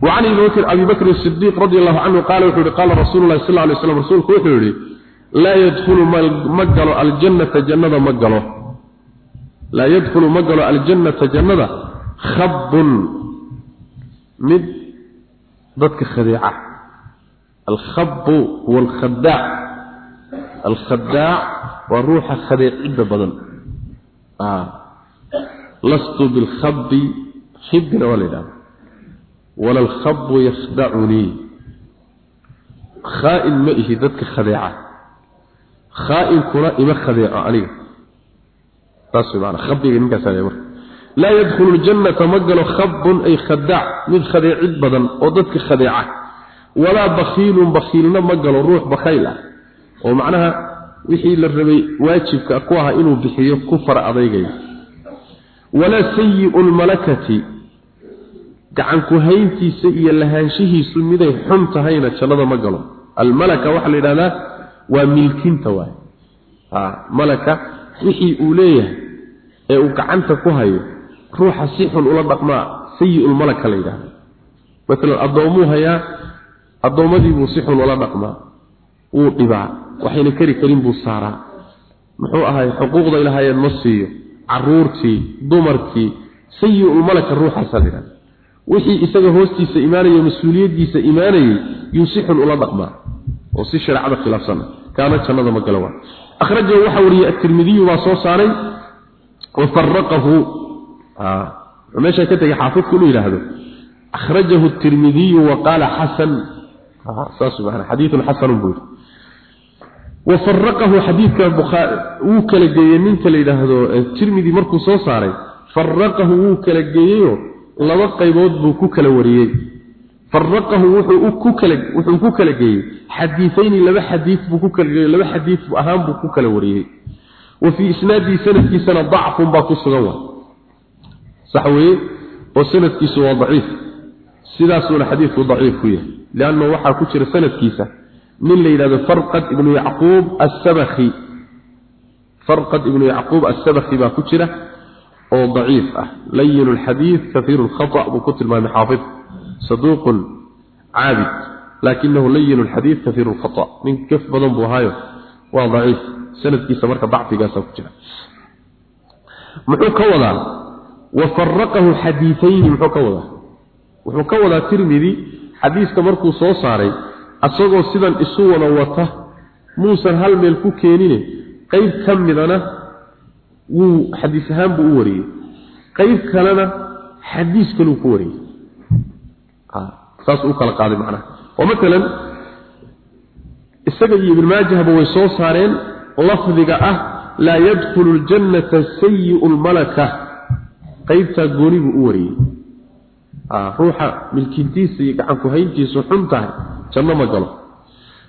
وعن أبي بكر الصديق رضي الله عنه قال وحوري قال رسول الله صلى الله عليه وسلم رسولك وحوري لا يدخل مقل الجنة جنة مقل لا يدخل مقل الجنة جنة خب مد ضدك خديعة الخب هو الخداع الخداع وروح خديع عدة بدن آه. لست بالخب خبنا ولا لا wala alkhabu yakhdacunii khaa'in ma ihi dadka khadeeca. Khaainkuna ima khadeeco aniga. Taas maana khabiga ninkaas ay mar la yadkhulu aljannata magalo khabun ay khadac mid khadeecid badan oo dadka khadeeca. Walaa bakhiilun bakhiilna magalo ruux bakhayl ah. Oo macnaha wixii la rabay waajibka ku aha inuu bixiyo ku far adaygayo walaa sayi'u lmalakati gacan ku hayntiisa iyo lahaanshihiisu miday xun tahayna jannada ma galo. Almalaka waxaa la yidhahdaa waa milkinta waay malaka wixii uu leeyahay ee uu gacanta ku hayo ruuxa si xun ula dhaqmaa sayi-ulmalaka la yidhahda maalan addoommuu hayaa addoommadiibuu si xun ula dhaqmaa wuu dhibaa waxayna kari karin buu saaraa. Muxuu ahay xuquuqda ilahaayeen ma siiyo caruurtii dumarkii sayi-ulmalaka ruuxaasa la yidhahda wixii isaga hoostiisa imaanaya mas'uuliyaddiisa imaanayay yuu si xun ula dhaqmaa oo si shareecada khilaafsana kaana jannada ma gala waa. Akhrajahu waxaa wariyey atirmidiyu baa soo saaray wa faraqahu meeshaa ka tegay xaafidku inuu yidhaahdo. Akhrajahu tirmidiyu wa xasan saas maana xadiidun xasanun buu yidhi. Wa faraqahu xadiidka bukhaari wuu kala geeyey ninka la yidhaahdo tirmidi markuu soo saaray faraqahu wuu kala geeyeyo laba qaybood buu ku kala wariyey. Faraqahu wuxuu ku kala wuxuu ku kala geeyey. Xadiiثayni laba xadiis buu ku kala geeyey laba xadiis ahaan buu ku kala wariyey. Wa fi isnaadi sanadkiisana dacfun baa ku sugan waa. Sax weeye? Oo sanadkiisu waa daciif. Sidaasuuna xadiidku daciif ku yahay. Lianna waxaa ku jira sanadkiisa nin la yidhahdo farqad ibnu yacquub asabakhi farqad ibnu yacquub asabakhi baa ku jira oo daciif ah. Layin alxadiid kahiir alkhata buu ku tilmaamay xaafid. Saduuqun caabid laakinahu layin alxadiid kahiir alkhata nin gaf badan buu ahaayo. Waa daciif. Sanadkiisa marka dacfigaasa ku jira. Muxuu ka wadaa? Wa faraqahu xadiiayni muxuu ka wadaa? Wuxuu ka wadaa tirmidi xadiiska markuu soo saaray asagoo sidan isu wada wata muusan hal meel ku keenine qeyb ka midana wuu xadiis ahaan buu u wariyey. Qayb kalena xadiis kaluu ku wariyey. Saas uu kala qaaday macnaha. Oo maalan isaga iyo ibn maajahba way soo saareen lafdiga ah laa yadkhulu ljannata sayiu lmalaka qaybtaa gooni buu u wariyey. Ruuxa milkintiisa iyo gacanku hayntiisu xun tahay janno ma galo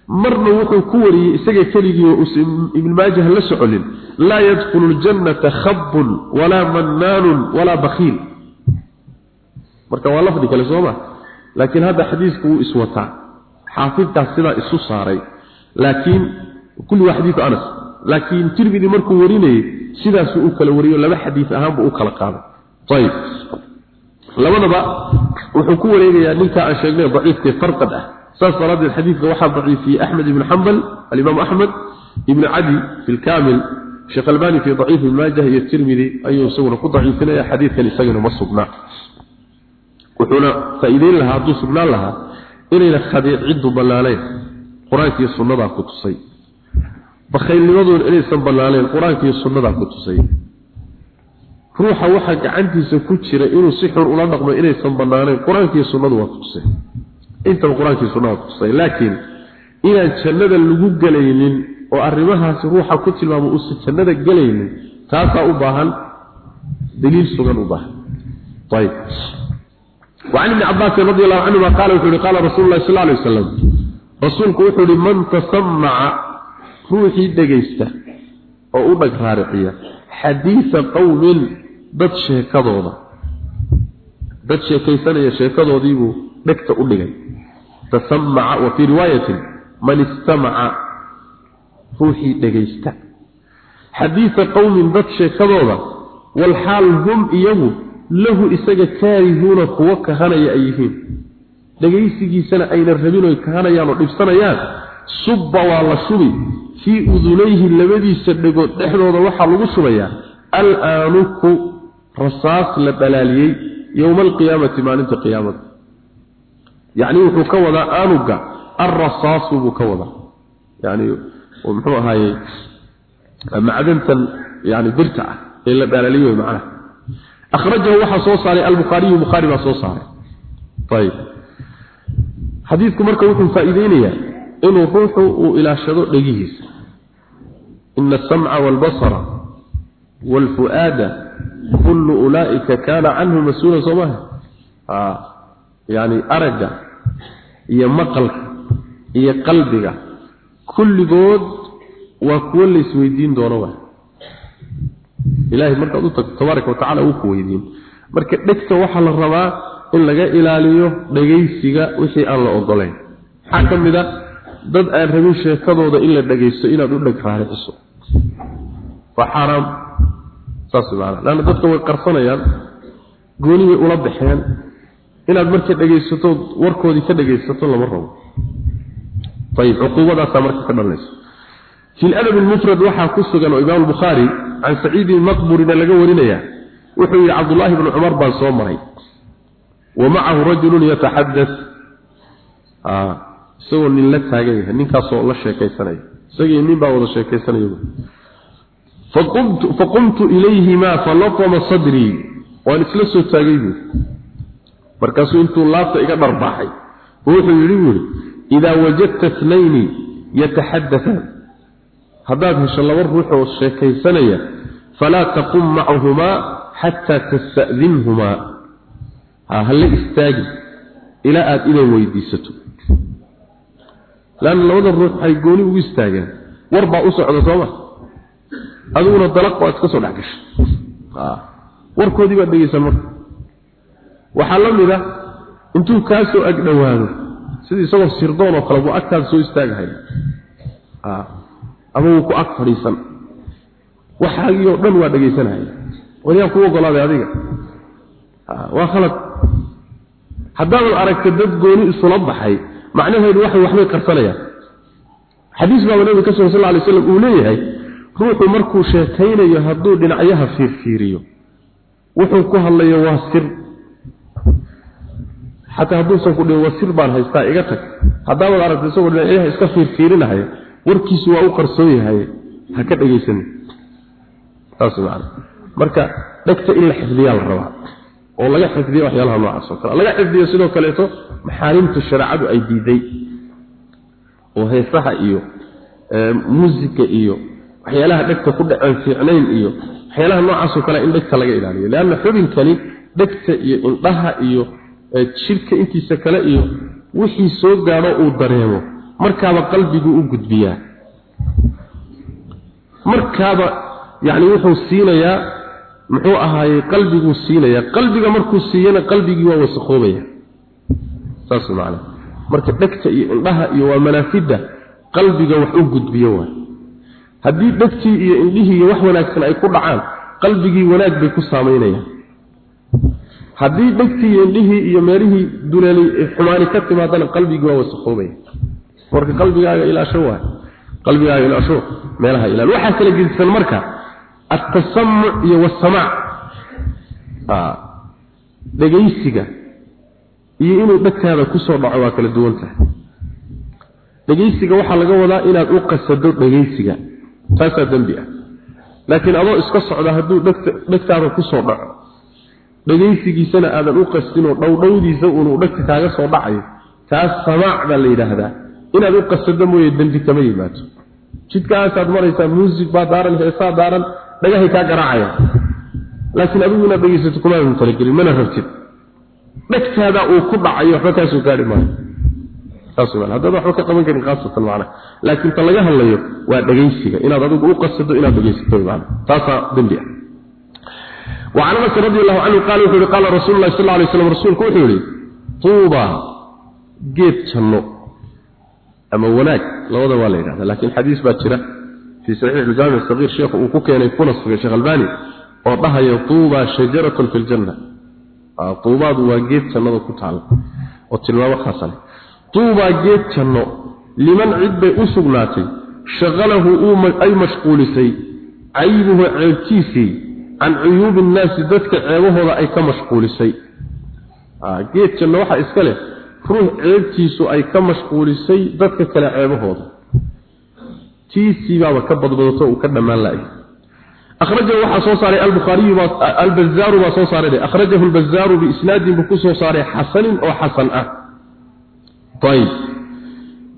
marna wuxuu ku wariyey isaga keligii oo uusa ibn maajah la soconin laa yadkhulu ljannata khabun walaa mannaanun walaa bakhiil. Marka waa lafdi kale soo ma? Laakiin hadda xadiisku wuu iswataa xaafidkaas sidaa isu saaray. Laakiin kulli waa xadiidu anas. Laakiin tirmidi markuu warinayay sidaasuu u kala wariyo laba xadiis ahaanbuu u kala qaaday. Ayib labadaba wuxuu ku wareegayaa ninkaa aan sheegnay daciifkee farqad ah saas daraaddeed xadiidka waxaa daciifiyey axmed ibn xambal alimaam axmed ibn cadi fi lkaamil sheekh albani fi daciif maajah iyo tirmidi ayuu isaguna ku daciifinaya xadiidkan isagana ma sugnaa. Wuxuuna faa'iideyn lahaa hadduu sugnaan lahaa inayna khadeeciddu ballaanayn qur'aankiiyo sunnadaa ku tusay. Bakhaylnimaduuna inaysan ballaanayn qur'aankiiyo sunnadaa ku tusay. Ruuxa waxa gacantiisa ku jira inuu si xun ula dhaqmo inaysan bannaanayn qur'aankiiyo sunnadu waa ku tusay intaba qur-aankiiyo sunnada ku tusay laakiin inaan jannada lagu gelaynin oo arrimahaasi ruuxa ku tilmaamo uusan jannada gelaynin taasaa u baahan daliil sugan u baahan ayb وعن ابن عباس رضي الله عنهما قال وحوري قال رسول الله صلى الله عليه وسلم رسولك وحوري من تسمع روحي دقيسته أو أبك رارقية حديث قوم dad sheekadooda dad sheekaysanaya sheekadoodiibuu dhegta u dhigay tasamaca wa fii riwaayatin man istamaca ruuxii dhegaysta. Xadiida qowmin dad sheekadooda walxaal hum iyagu lahu isaga kaarihuuna kuwo kahanaya ay yihiin. Dhegaysigiisana ayna rabin oy kahanayaan oo dhibsanayaan subba waa la shubi. Fii udunayhi labadiisa dhegood dhexdooda waxaa lagu shubayaa al-aanuku rasaas la dhalaaliyey yowma alqiyaamati maalinta qiyaamada yacni wuxuu ka wadaa aanuga alrasaasu buu ka wadaa. Yani muxuu ahaayey macdantan yani birta ah ee la dhalaaliyey wey macnaha. Akhrajahu waxaa soo saaray albukhaariyu bukhaari baa soo saaray. Ayib xadiidku marka wuxuu faa'iideynayaa inuu ruuxu uu ilaashado dhegihiisa. Ina asamca waalbasara waalfu'aada kullu ulaa'ika kaana canhu mas'uulan soo maha a yacni aragga iyo maqalka iyo qalbiga kulligood waa kuwo la isweydiin doono wa ilaahay markaad u tagto tabaaraka wa tacala uu ku weydiin. Marka dhegta waxaa la rabaa in laga ilaaliyo dhegaysiga wixii aan la ogolayn maxaa ka mid a dad aan rabin sheekadooda in la dhagaysto inaad u dheg raariciso. Waa xaaraam saas maana laanna dadka way qarsanayaan gooni way ula baxeen inaad marka dhegaysato warkoodii ka dhegaysato lama rabo. Ayib cuquubadaasaa marka ka dhalanaysa fi ladab lmufrad waxaa ku sugan oo imaam bukhaari can saciidin maqburina laga warinaya wuxuu yidhi cabdullaahi bnu cumar baan soo maray. Wa macahu rajulun yataxadas isagoo nin la taagan yahay ninkaasoo la sheekaysanaya. Isagii nin baa wada faqumtu ilayhima falatama sadrii waan isla soo taagay buui markaasuu intuu laabta iga dharbaaxay wuxuu yidhi buuri idaa wajadta tnayni yataxadataan haddaad hesho laba ruux oo sheekaysanaya falaa taqum macahumaa xataa tasta'dinhumaa. Ha hala istaagi ilaa aada idan weydiisato. Laanna labada ruux waxay gooni ugu istaageen war baa u socda sooma adiguna dalaq waa iska soo dhex gashay. Warkoodii baad dhegeysan marka waxaa la mid a intuu kaa soo ag dhowaado sidii isagoo sirdoon oo kale buu agtaada soo istaagahaya ama wuu ku ag fadhiisan. Waxaagii oo dhan waa dhegaysanahaya waryaan ku ogolaaday adiga. Waa khalad. Haddaadan aragta dad gooni isula baxay macnaheedu waxay waxbay qarsanayaan. Xadiis baa nabiga ka sugan sal ly slam uu leeyahay ruuxu markuu sheekaynayo hadduu dhinacyaha fiirfiiriyo wuxuu ku hadlayo waa sir xataa hadduusan ku dhihin waa sir baan haystaa iga tag. Haddaabad aragta isagoo dhinacyaha iska fiirfiirinahaya warkiisu waa u qarsoon yahay. Ha ka dhegaysanin. Saas maana marka dhegta in la xifdiyaa la rabaa. Oo laga xifdiyo waxyaalaha noocaas oo kale. Laga xifdiyo sidoo kaleeto maxaarimta shareecadu ay diiday. Oo heesaha iyo muusika iyo waxyaalaha dhegta ku dhaceen fiicnayn iyo waxyaalaha noocaasoo kale in dhegta laga ilaaliyo. Leanna xubinkani dhegta iyo indhaha iyo jidhka intiisa kale iyo wixii soo gaadho uu dareemo. Markaaba qalbigu u gudbiyaa. Markaaba yacni wuxuu siinayaa muxuu ahaayey qalbiguu siinayaa. Qalbiga markuu siiyana qalbigii waa wasakhoobaya. Saas macana marka dhegta iyo indhaha iyo waa manaafidda qalbiga wax u gudbiyo waay haddii dhegtii iyo indhihii iyo wax wanaagsan ay ku dhacaan qalbigii wanaag bay ku saamaynayaan haddii dhegtii indhihii iyo meelihii duleelay xumaani ka timaadana qalbigii waa wasakhoobaya marka qalbigaaga ilaasho waay qalbigaaga ilaasho meelaha ilaal waxaa kala gedisan marka atasamuc iyo wasamaac dhegaysiga iyo inuu dhegtaada ku soo dhaco waa kala duwan tahay. Dhegaysiga waxaa laga wadaa inaad u qasado dhegaysiga. Taasaa dembi ah. Laakiin adoo iska socda hadduu dhegtaada ku soo dhaco dhageysigiisana aadan u qasdin oo dhowdhowdiisa uu dhagta kaaga soo dhacayo taas samaac baa la yiraahdaa inaad u qasado mooyee dambi kama yimaado jidkaasaad maraysaa muusig baa daaran heesaa daaran dhagahay kaa garaacaya. Laakiin adigu inaad dhegeysato kumaadan talagelin mana rabtid dhegtaada uu ku dhacayo waxba kaasoo gaari maayo. Saas waxba ka qaban karin khaasatan macna. Laakiin ta laga hadlayo waa dhegeysiga inaad adigu u qasado inaad dhegeysato macna taasaa dembi ah وعن انس رضي الله عنه قال وحده قال رسول الله صلى الله عليه وسلم رسولك وحده طوبى جيت جنو اما وناك لودا waa la yiraahdaa laakiin xadiis baa jira fi sahih al-jami' al-saghir sheekh uu ku keenay kunas fi sheekh albani oo dhahayo tuuba shajaratun fil janna tuubaadu waa geed jannada ku taal oo tilmaamo khaasan tuuba geed janno liman can cuyuubi innaasi dadka ceebahooda ay ka mashquulisay. Geed janno waxa iska leh. Ruux ceebtiisu ay ka mashquulisay dadka kale ceebahooda. Tiisii baaba ka badbadato uu ka dhammaan laayay akhrajahu waxaa soo saaray albukhaariyu albazaaru baa soo saaray akhrajahu albazaaru biisnaadin buu ku soo saaray xasanin oo xasan ah. Ayib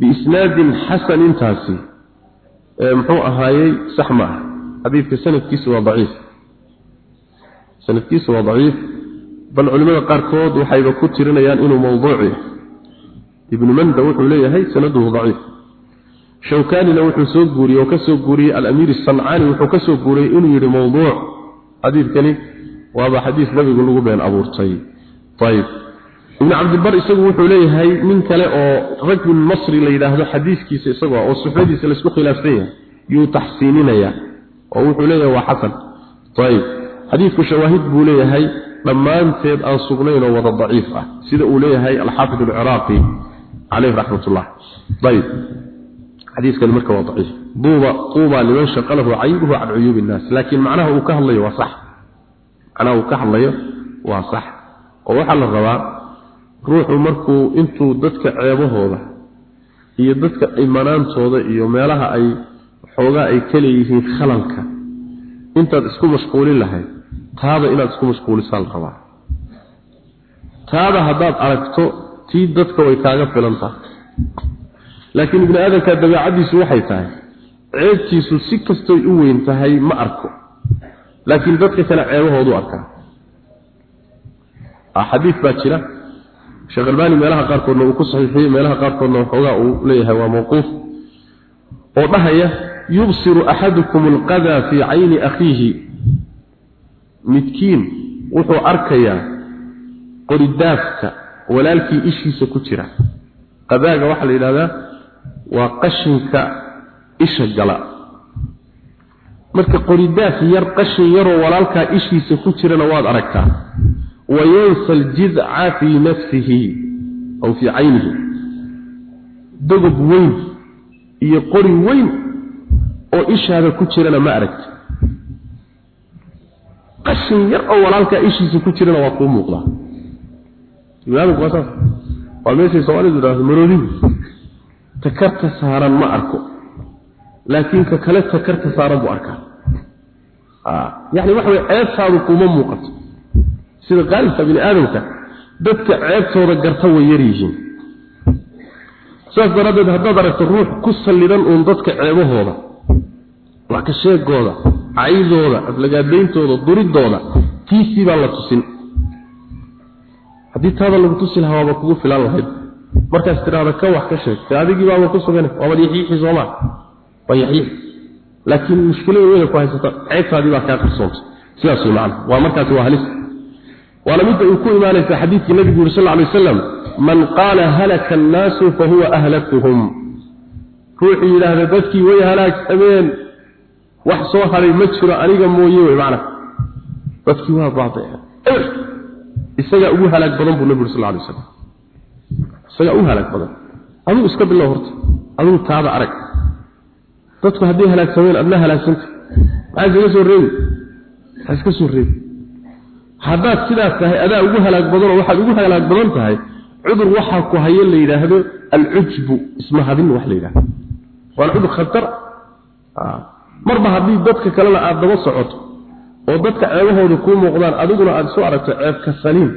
biisnaadin xasanintaasi. Muxuu ahaayey sax ma ah. Xadiidka sanadkiisu waa daciif sanadkiisu waa daciif. Bal culimada qaarkood waxayba ku tirinayaan inuu mawduuc yahay. Ibnu manda wuxuu leeyahay sanaduhu daciif. Shawkanina wuxuu soo guuriyey oo ka guuriyey al-amiir as-sancaani wuxuu ka guuriyey inuu yidhi mawduuc. Xadiidkani waaba xadiis nabigu lagu been abuurtay. Ayib ibn cabdilbar isagu wuxuu leeyahay nin kale oo rajul masri la yidhaahdo xadiiskiisa isagoo oo suxbadiisa la isku khilaafsan yahay yuu taxsiininaya oo wuxuu leeyahay waa xasan. Ayib xadiidku shawaahid buu leeyahay dhammaanteed aan sugnayn oo wada daciif ah. Sida uu leeyahay alxaafid alciraaqi caleyh raxmatullah. Ayib xadiiskani marka waa daciif. Duuba tuuba liman shaqalahu caybuhu can cuyuubi innaas laakiin macnaha uu ka hadlayo waa sax. Macnaha uu ka hadlayo waa sax. Oo waxaa la rabaa ruuxu markuu intuu dadka ceebahooda iyo dadka dhimanaantooda iyo meelaha ay xoogaa ay ka leeyihiin khalalka intaad isku mashquulin lahayd taada inaad isku mashquulisaa la rabaa taada haddaad aragto tii dadka way kaaga filan tahay laakiin ibni aadamka dabeecadiisu waxay tahay ceebtiisu si kastoy u weyn tahay ma arko. Laakiin dadka kale ceebahoodu arkaa. Xadiid baa jira. Sheekh meelaha qaarkoodna uu ku saxiixiyey meelaha qaarkoodna waxoogaa uu leeyahay waa mawquuf. Oo dhahaya yubsiru axadukum alqadaa fii cayni akhiihi midkiin wuxuu arkayaa qoridaafka walaalkii ishiisa ku jira. Qadaaga waxaa la yidhahdaa waa qashinka isha gala. Marka qoridaaf yar qashin yaroo walaalkaa ishiisa ku jirana waad aragtaa wayansa aljidca fii nafsihi aw fii caynihi. Dogob weyn iyo qori weyn oo ishaada ku jirana ma aragti qashin yar oo walaalkaa ishiisa ku jirana waa kuu muuqdaa. Waa meeshay soomaalidu idhahdo maroodigu takarta saaran ma arko laakiin ka kale takarta saaran buu arkaa. Yani waxa way ceebtaadu kuma muuqato. Sida qaalibka bini aadamka dadka ceebtooda garta way yar yihiin. Saas daraaddeed haddaad aragto ruux ku sallidan uun dadka ceebahooda wax ka sheegooda caydooda aflagaadayntooda duridooda tiisii baan la tusin. Haddii taada lagu tusi lahaa waaba kugu filan lahayd. Markaas tidhaahda ka wax ka sheeg. Te adigii baaba ku sugan waabad yaxiixi soomaa waa yaxiix. Laakiin mushkilada weyna ku haysata ceebtaadii baa kaa qarsoontay sidaas macana waa markaasi waa halis. Waana midda uu ku imaanaysa xadiidkii nabigu yuri sal alay wasalam man qaala halaka annaasu fa huwa ahlakuhum ruuxuu yidhaahda dadkii way halaagsameen wax soo haray ma jiro aniga mooye wey macna. Dadkii waa baabeen isagaa ugu halaag badan buu nabi yuri sal alay wasalam isagaa ugu halaag badan. Adigu iska bilow horta. Adigu taada arag. Dadku hadday halaagsameen adna halaagsanta maxaa iskaga soo reebi maxaa iska soo reebi haddaad sidaas tahay adaa ugu halaag badanoo waxaad ugu halaag badan tahay cudur waxaa ku hayo la yidhaahdo alcujbu ismahadin wax la yidhahdo waana cudur khatar marba haddii dadka kalena aada daba socoto oo dadka ceebahooda kuu muuqdaan adiguna aada isu aragto ceebka saliim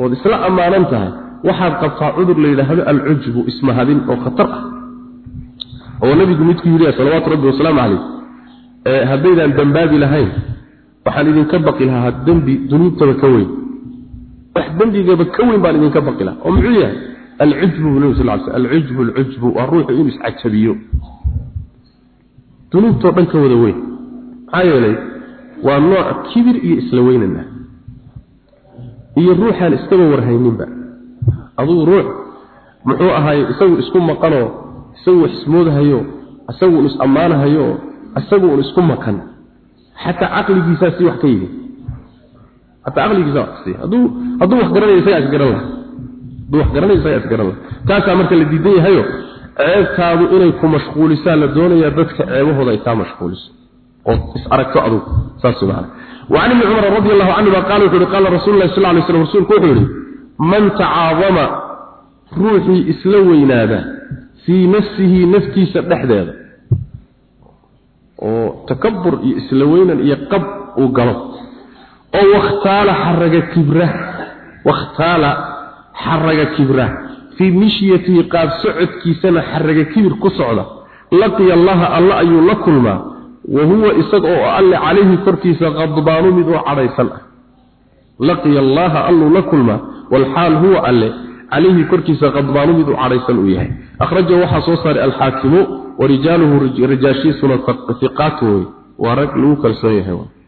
ood isla ammaanan tahay waxaad qabtaa cudur la yidhaahdo alcujbu ismahadin oo khatar ah. Oo nabigu midku yidhi salawaatu rabbi wasalaamu calayh haddaydaan dambaabi lahayn waxaan idinka baqi lahaa dembi dunuubtaba ka weyn. Wax dembigaba ka weyn baan idinka baqi lahaa. Oo muxuu yahay? Alcujbu buu nabi sal sl alcujbu alcujbu waa ruuxu inuu iscajabiyo dunuubtoo dhan ka wada weyn. Maxaa yeelay waa nooc kibir iyo isla weynana iyo ruuxaan iskaba warhayninba. Adugu ruux muxuu ahaay isagu isku maqanoo isagu wax ismoodahayo isagu un is-ammaanahayo isagu un isku maqan. Xataa caqligiisaa si wax ka yimi xataa caqligiisa wax kasi hadduu hadduu wax garanayo isagaa isgaran laha hadduu wax garanayo isagaa isgaran laha taasaa marka la diidan yahayo ceebtaadu inay ku mashquulisaan la doonayaa dadka ceebahooda ay kaa mashquuliso oo is aragto adugu saas macana وعن ابن عمر رضي الله عنه قال وحده قال رسول الله صلى الله عليه وسلم رسول كوحده من تعاظم روحي اسلوينادا في نفسه نفتي سدحدادا oo takabbur iyo islaweynan iyo qab uu galo oo waqtaala xaraga kibra waqtaala xaraga kibra fi mishiyatihi qaab socodkiisana xaraga kibir ku socda laqiya allaha alla ayuu la kulmaa wa huwa isaga oo alle calayhi korkiisa qadbaanu mid oo cadhaysan ah. Laqiya allaha alluu la kulmaa walxaal huwa alle calayhi korkiisa qadbaanu mid u cadhaysan uu yahay. Akhrajahu waxaa soo saaray alxaakimu wa rijaaluhu rijaashiisuna hiqaatu wey waa rag lagu kalsoon yahay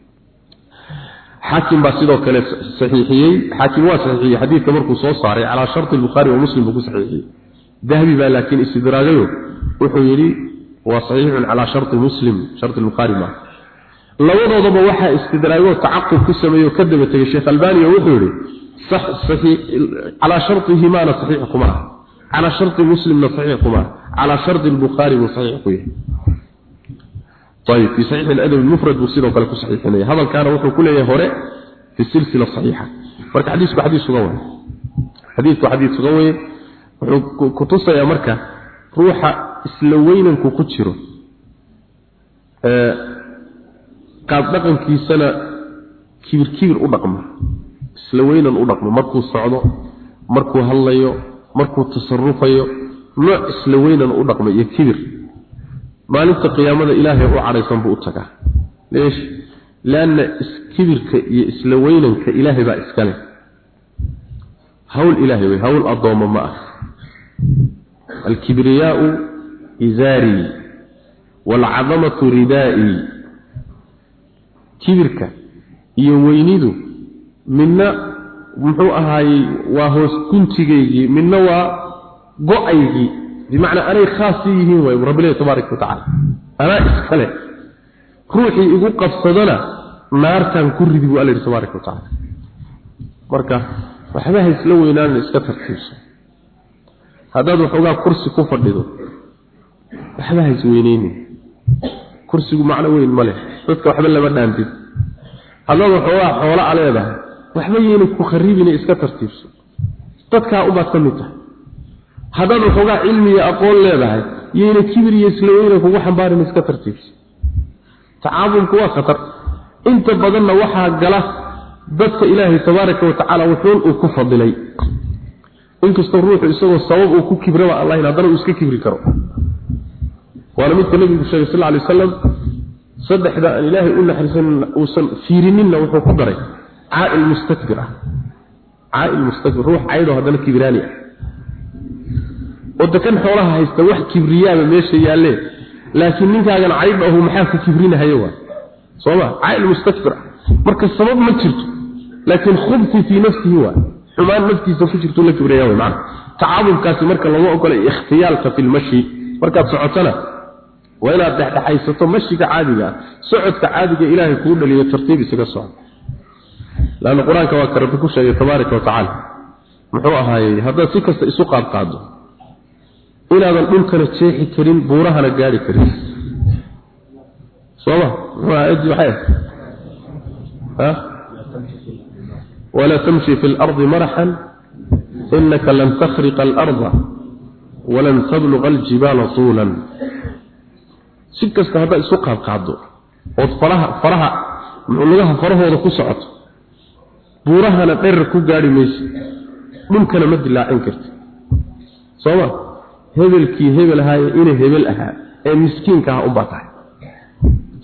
xaakim baa sidoo kale saxiixiyey. Xaakim waa saxiixiyey. Xadiidka markuu soo saaray calaa sharti albukhaari wa muslim buu ku saxiixiyey. Dahabi baa laakiin istidraagayo wuxuu yidhi waa saxiixun calaa sharti muslim. Sharti albukhaari maaha labadoodaba waxaa istidraagoo tacaqub ku sameeyo ka daba tegay sheekh albaniya wuxuu yidhi calaa shartihimaana saxiix kuma طيب في صحيح الأدب المفرد وسيده وكله صحيحين هذا كان وحو كله هره في السلسلة الصحيحة فرك حديث بحديث سغوي حديث بحديث سغوي كتصا يا مركة روح اسلوين كو كجيرو qaab dhaqankiisana kibir kibir u dhaqmo isla weynan u dhaqmo markuu socdo markuu hadlayo markuu tasarufayo nooc isla weynan u dhaqmo iyo kibir maalinta qiyaamada ilaahay u cadhaysan buu u tagaa. Leesh laanna iskibirka iyo isla weynanka ilaahay baa iskale hawl ilaahay wey hawl addoommo ma ah. Alkibriyaau izaarii waalcadamatu ridaa'ii kibirka iyo weynidu midna muxuu ahaayey waa hoos guntigaygii midna waa go'aygii bimacnaa anay khaas yihiin way rabbilahi tabaaraka watacaala anaa iskale ruuxii igu qabsadana naartaan ku ridi buu alla yidhi tabaaraka watacaala marka waxba ha isla weynaanan iska tartiibso haddaad waxoogaa kursi ku fadhido waxba ha isweyneynin kursigu macno weyn ma leh dadka waxba lama dhaantid haddaad waxoogaa xoola a leedahay waxba yeynay ku kharibina iska tartiibso dadkaa ubaad ka mid tahay haddaad waxoogaa cilmiga aqoon leedahay yayna kibir iyo isla weyna kugu xambaarin iska tartiibso tacaabulku waa khatar. Inta badanna waxaa gala dadka ilaahay tabaaraka watacaala wuxuun uu ku fadilay. Inkastoo ruuxu isagoo sabab uu ku kibraba allahin haddana uu iska kibri karo. Waana midka nabigu sheegay sal alay wasalam saddexda aan ilaahay u naxariisan uusan fiirininna wuxuu ku daray caa'il mustakbir ah. Caa'il mustakbir ruux caydoo haddana kibraani ah wadakan xoolaha haysta wax kibriyaaba meesha yaalle laakiin ninkaagan caydh ahu maxaa ku kibrinahayo waa? Sooma caa'il mustakbir marka sabab ma jirto laakiin khubti fii nafsihi waa. Xumaan naftiisa ku jirto la kibraya way macna. Tacaabudkaasi marka lama ogola ikhtiyaalka fi lmashi markaad socotana waa inaad dhexdhexaysato mashiga caadiga ah socodka caadiga ilaahay kuu dhaliyo tartiib isaga socdo laanna qur'aanka waa ka rabbi ku sheegay tabaaraka watacaala muxuu ahaayey haddaad si kasta isu qaadqaado inaadan dhulkana jeexi karin buurahana gaari karin. Soma walaa tamshi fi lardi maraxan inaka lan takhriqa alarda walan tabluqa aljibaala tuulan. Si kasta haddaa isu qaadqaado ood faraha faraha lugaha farahooda ku socoto buurahana dherer ku gaadhi mayso dhulkana ma dilaacin karti soma hebelkii hebel ahaaye inay hebel ahaa ee miskiinka ah unbaa tahay.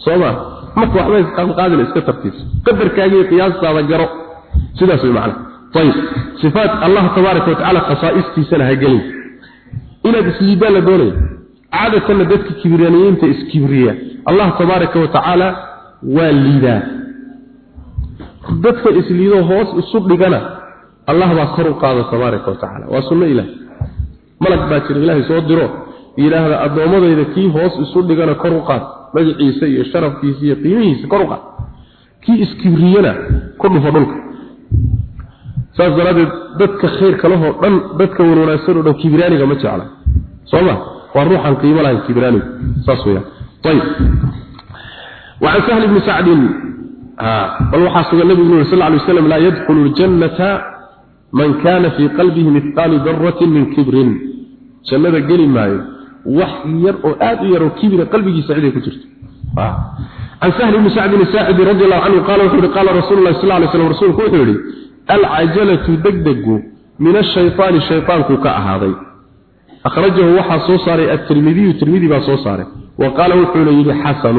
Sooma marka waxba isqaadqaadina iska tartiibsa qadarkaagiiyo qiyaastaada garo. Sidaas way macana ayib sifaat allah tabaaraka watacaala khasaa'istiisana ha gelin. Inaad isliidaan la doonaya caadatanna dadka kibraniyiinta iskibriya. Allah tabaaraka watacaala waa liidaa dadka isliido hoos isu dhigana allah baa kor u qaada tabaaraka watacaala waa sunno ilaah malag baa jira ilaahay soo diro yidhaahda addoommadayda kii hoos isu dhigana kor u qaad magaciisa iyo sharafkiisa iyo qiimihiisa kor u qaad kii iskibriyana ku dhufo dhulka saas daraaddeed dadka khayrka lahoo dhan dadka wanwanaagsan oo dhan kibraaniga ma jecla soo ma waa ruuxan qiimo lahayn kibraanigu saas weeyaan ayib وعن سهل بن سعد بل وحاسب النبي صلى الله عليه وسلم لا يدخل الجنة من كان في قلبه مثقال ذرة من كبر جنة قل ماي وحير وآد يرو كبر قلبه سعيد كترت آه. عن سهل بن سعد الساعدي رضي الله عنه قال وحير قال رسول الله صلى الله عليه وسلم رسول كوحيري العجلة دقدق من الشيطان الشيطان كوكا هذا أخرجه وحى صوصاري الترمذي الترمذي با صوصاري وقال وحول يلي حسن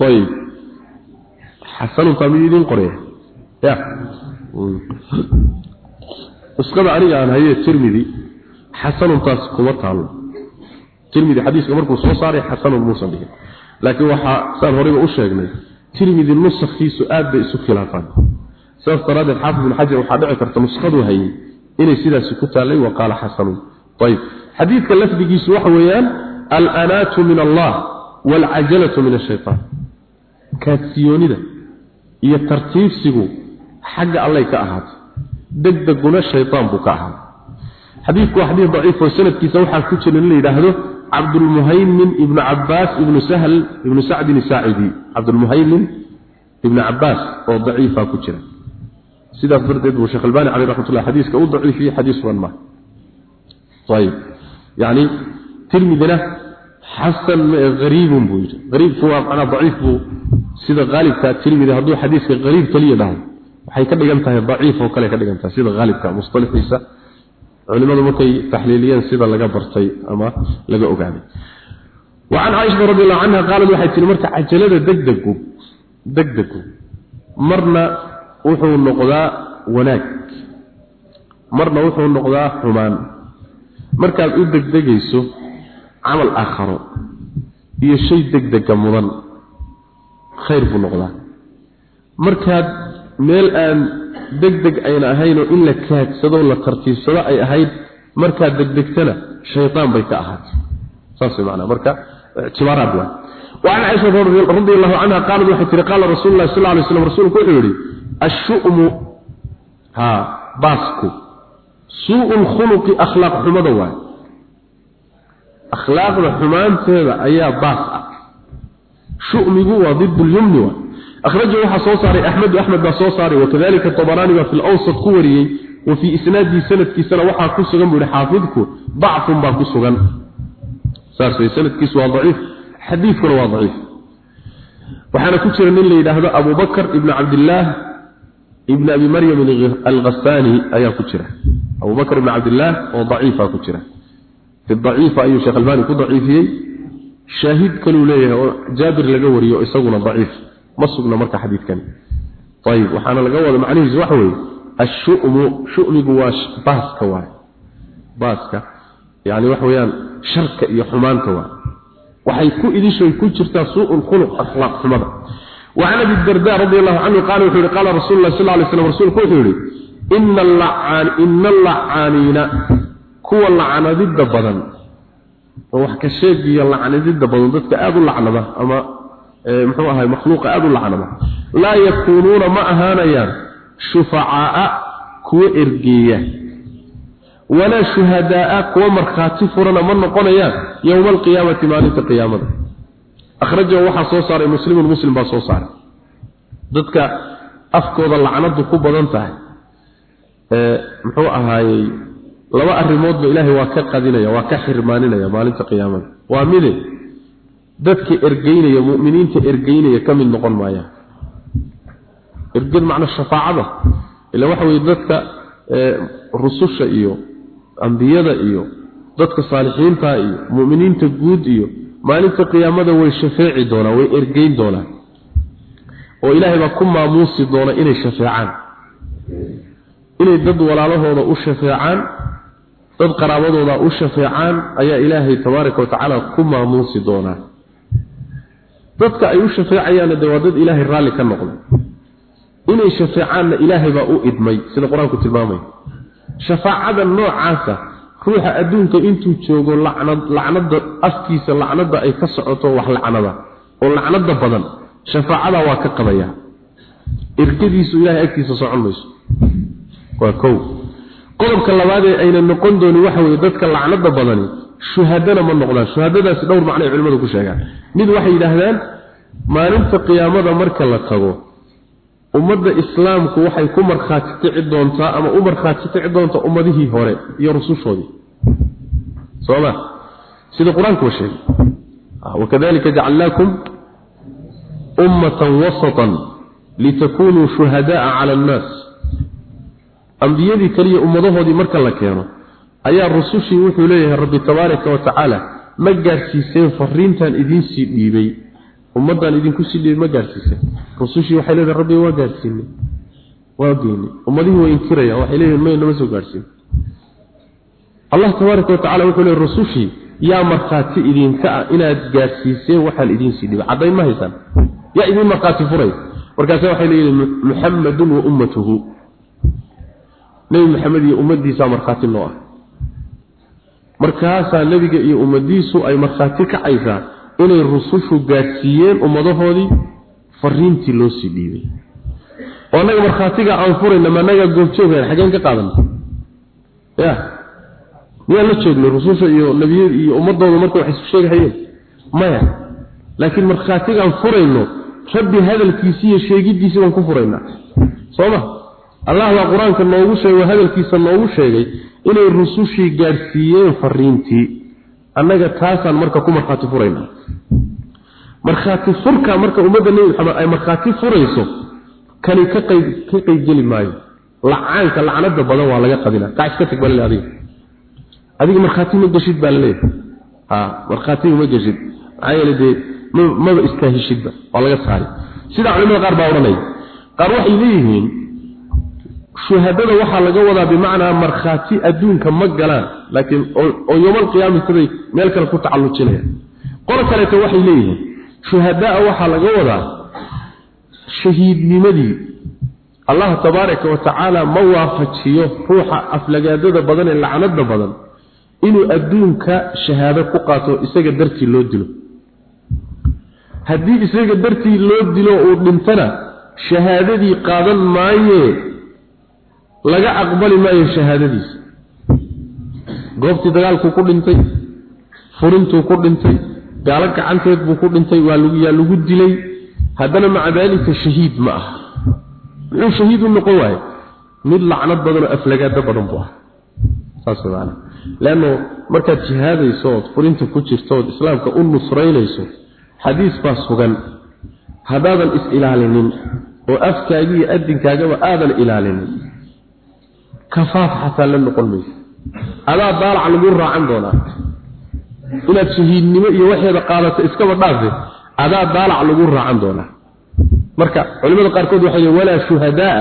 ayib xasanuntaa mid idin qoraya ya nusqada aniga aan haye tirmidi xasanuntaas kuma taalo tirmidi xadiiska markuu soo saaray xasanun muusan dhigin laakiin waxaa saan horeyba u sheegnay tirmidi nusakhiisu aad bay isu khilaafaan. Sidaas daraaddeed xaafid bin xajar waxaa dhici karta nusqadu hayay inay sidaasi ku taallay wa xasanun. Ayib xadiidka lafdigiisu waxa weeyaan alanaatu min allah waalcajalatu min ashaytaan kaadsiyoonida iyo tartiibsigu xagga allay ka ahaatay degdeguna shaytaan buu ka ahaa. Xadiidku waa xadiid daciif oo sanadkiisa waxaa ku jira in la yidhaahdo cabdulmuhaymin ibnu cabaas ibnu sahl ibnu sacdin saacidi cabdulmuhaymin ibnu cabaas oo daciifa ku jira. Sidaas darteed buu sheekh albani caleyh raxmatullah xadiiska u daciifiyey xadiis sugan maaha ayib. Yacni tirmidina xasan hariibun buu yidhi. Hariibku waa macnaa daciif buu sida haalibka tirmidi hadduu xadiiska hariib keliya dhaho waxay ka dhigan tahay daciif oo kale ka dhigan tahay sida haalibka mustalaxiisa culimadu markay taxliiliyeen sida laga bartay ama laga ogaaday وعن عائشة رضي الله عنها قالت waxay tiri marka cajalada degdegu degdegu marna wuxuu noqdaa wanaag marna wuxuu noqdaa xumaan markaad u degdegayso camal aakharo iyo shay degdega mudan khayr buu noqdaa markaad meel aan degdeg ayna ahaynoo in la kaagsadoo la tartiibsado ay ahayd markaa degdegtana shayaan bay ka ahaatay. Aan eh, caiha radi allahu canha qaalad waxay tii qaala rasul lah sal lay slam rasuulku wuxuu yidhi ashumu baasku suuu lkhuluqi akhlaaq xumada waay. Akhlaaqda xumaanteeda ayaa baas ah. Shumigu waa did lyumni waay. شؤمه وضد اليمن واي أخرجه وحا صوصاري أحمد وأحمد صوصاري وكذلك الطبراني في الأوسط كوري وفي إسناد سنة في سنة وحا كسغن بلحافظك ضعف با كسغن صار في سنة كسوة ضعيف حديث كله ضعيف وحنا كتير من اللي يدهد أبو بكر ابن عبد الله ابن أبي مريم الغساني أيا كتير أبو بكر ابن عبد الله وضعيفة كتير في الضعيفة أي شيخ الباني كضعيفي شاهد كانوا ليه جابر لقوري يسونا ضعيف ما سقنا مركة حديث كان طيب وحنا لقوة معنيه زوحوي الشؤم شؤم قواش باسكا واي باسكا يعني وحويان شركة يحمان كواي waxay ku idishay ku jirtaa suu'ul khuluq akhlaaq xumada وعن ابي الدرداء رضي الله عنه قال وحوري قال رسول الله صلى الله عليه وسلم رسول كوحوري إن اللعان إن اللعانين كوا اللعان ضد بدن وحكى الشيء اللعان ضد بدن ضدك آذو اللعنة أما muxuu ahay makhluuqa aad u lacnama. Laa yakuunuuna ma ahaanayaan shufacaa'a kuwa ergeeya. Walaa shuhadaa'a kuwa markhaati furana ma noqonayaan yowma alqiyaamati maalinta qiyaamada. Akhrajahu waxaa soo saaray muslimun muslim baa soo saaray. Dadka afkooda lacnadu ku badan tahay. Muxuu ahaayey laba arrimoodba ilaahay waa ka qadinaya waa ka xirmaaninaya maalinta qiyaamada. Waa mide dadka ergeynaya mu'miniinta ergeynaya ka mid noqon maaya ergad macna shafaacada ila waxa weeye dadka eh, rususha iyo ambiyada iyo dadka saalixiinta iyo mu'miniinta guud iyo maalinta qiyaamada way shafeeci doonaan way ergeyn doonaan. Oo ilaahay baa ku maamuusi doona inay shafeecaan. Inay dad walaalahooda u shafeecaan dad qaraabadooda u shafeecaan ayaa ilaahay tabaaraka wa tacaala ku maamuusi doonaa dadka ay u shafeecayaanna dee waa dad ilaahay raalli ka noqday. Inay shafeecaanna ilaahay baa u idmay sida qur'aanku tilmaamaya shafaacada noocaasa ruuxa adduunka intuu joogo lacnad lacnada afkiisa lacnada ay ka socoto wax lacnada oo lacnada badan shafaacada waa ka qabaya irkadiisu ilaahay agtiisa socon mayso. Waa kow. Qodobka labaad ayna noqon doonin waxa weeye dadka lacnada badani shuhadana ma noqdaan. Shuhadadaasi dhowr macno ay culimmadu ku sheegaan. Mid waxay yidhaahdaan maalinta qiyaamada marka la tago ummadda islaamku waxay ku markhaati kici doontaa ama u markhaati kici doontaa ummadihii hore iyo rusushoodii. Sooma sida qur'aanku wa sheegay. Wakadalika jacalnaakum ummatan wasatan litakunuu shuhadaaa cala annaas. Ambiyadii kaliya ummadahoodii marka la keeno ayaa rusushii wuxuu leeyahay rabbi tabaaraka wa ma gaadhsiiseen fariintan idiinsii dhiibay. Ummadan idinku sii dhiibay ma gaarsiisay rusushii waxay leedahay rabbi waa gaarsiinay waa geynay. Ummadihii way inkirayaan waxay leeyihiin may nama soo gaarsiin. Allah tabaaraka watacaala wuxuu leeyahay rusushii yaa markhaati idinka ah inaad gaarsiiseen waxaan idiin sii dhibay caddayn ma haysaan. Yaa idin markhaati furay. Markaase waxay leeyihiin muxammadun wa ummatuhu. Nebi maxamed iyo ummadiisaa markhaati noo ah markaasaa nebiga iyo ummadiisu ay markhaati kacaysaa inay rusushu gaadhsiiyeen ummadahoodii fariintii loo sii dhiibay. Oo annaga markhaatiga aan furayna ma annagaa goobjoogeen xaggeen ka qaadana ya miyaan la joognay rususha iyo nebiyada iyo ummadooda marka wax isu sheegahayeen? Maya laakiin markhaatigaan furayno rabbi hadalkiisi iyo sheegidiisii baan ku furaynaa soo ma allah baa qur'aanka noogu sheegay hadalkiisa noogu sheegay inay rusushii gaadhsiiyeen fariintii. Annaga taasaan marka ku markhaati furaynaa markhaati furka marka ummadda nebi maxamed ay markhaati furayso kani ka qayb ka qaybgeli maayo. Lacaanka lacnada badan waa laga qadina kaa iska tag baa adiga. Adiga markhaati ma geshid baa la leeyahay ha markhaatiga ma geshid. Maxaa yeele dee maba istaahishidba waa laga saari. Sida culimada qaar baa odhanaya qaar waxay leeyihiin shuhadada waxaa laga wadaa bimacnaa markhaati adduunka ma galaan laakiin oo yowmal qiyaamati siday meel kale ku tacallujinayaan qolo kaleeto waxay leeyihiin shuhadaa waxaa laga wadaa shahiidnimadii. Allah tabaaraka wa tacaala ma waafajiyo ruuxa aflagaadada badan ee lacnada badan inuu adduunka shahaado ku qaato isaga dartii loo dilo. Haddii isaga dartii loo dilo uu dhintana shahaadadii qaadan maaye laga aqbali maayo shahaadadiisa. Goobtii dagaalkuu ku dhintay furintuu ku dhintay gaalo gacanteed buu ku dhintay waa yaa lagu dilay. Haddana maca daalika shahiid ma aha. Muxuu shahiid u noqon waaye? Mid lacnad badan oo aflagaado badan buu ah saas maana leanno markaad jihaadayso ood furinta ku jirto ood islaamka u nusraynayso xadiis baa sugan. Haddaadan is-ilaalinin oo afkaagi iyo adinkaagaba aadan ilaalinin kafaaf xataa la noqon maysa adaa daalac lagu raacan doonaa. Inaad shahiidnimo iyo waxeeda qaadato iskaba dhaafe adaa daalac lagu raacan doonaa. Marka culimada qaarkood waxay leeyihiin walaa shuhadaa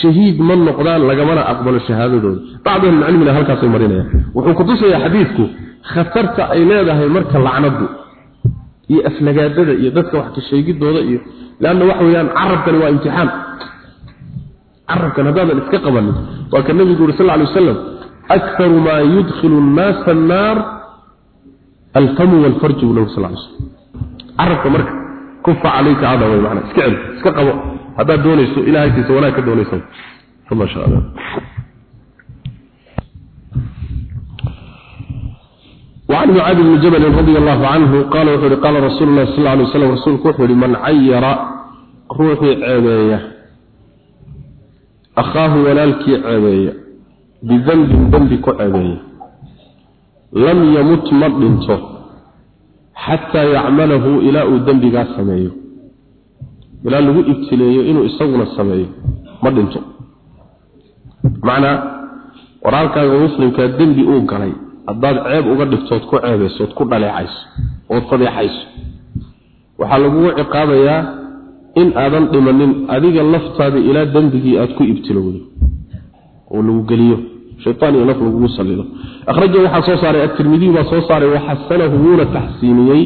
shahiid ma noqdaan lagamana aqbalo shahaadadooda. Bacdu ahlicilmina halkaasay marinayaan wuxuu kutusayaa xadiidku khatarta ay leedahay marka lacnadu iyo aflagaadada iyo dadka wax ka sheegidooda iyo leanna waxa weeyaan carabkani waa imtixaan carabkan haddaadan iska qabanin waa ka nabigu yuri sal ly wasalam akharu maa yudkhilu nnaasa annaar alfamu walfarju buu nabi sal ly slam carabka marka kufa calayka cada way macnaa iska celi iska qabo haddaad doonayso ilahay agtiisa wanaag ka doonaysa masha allah وعن معاذ بن جبل رضي الله عنه قال وحوري قال رسول الله صلى الله عليه وسلم رسولك وحوري من عير روحي عباية akhaahu walaalkii ceebeeya bidembin dembi ku ceebeeya lam yamut ma dhinto xataa yacmalahu ilaa uu dembigaa sameeyo ilaa lagu ibtileeyo inuu isaguna sameeyo ma dhinto macnaa qoraalkaaga muslimkaa dembi uu galay haddaad ceeb uga dhigtood ku ceebayso ood ku dhaleecayso ood fadeexayso waxaa lagugu ciqaabayaa in aadan dhimanin adiga laftaada ilaa dembigii aada ku ibtilowday oo lagu geliyo. Shaytaan iyo naf lagugu salido akhraja waxaa soo saaray atirmidiy baa soo saaray waxasanahu wuuna taxsiiniyey.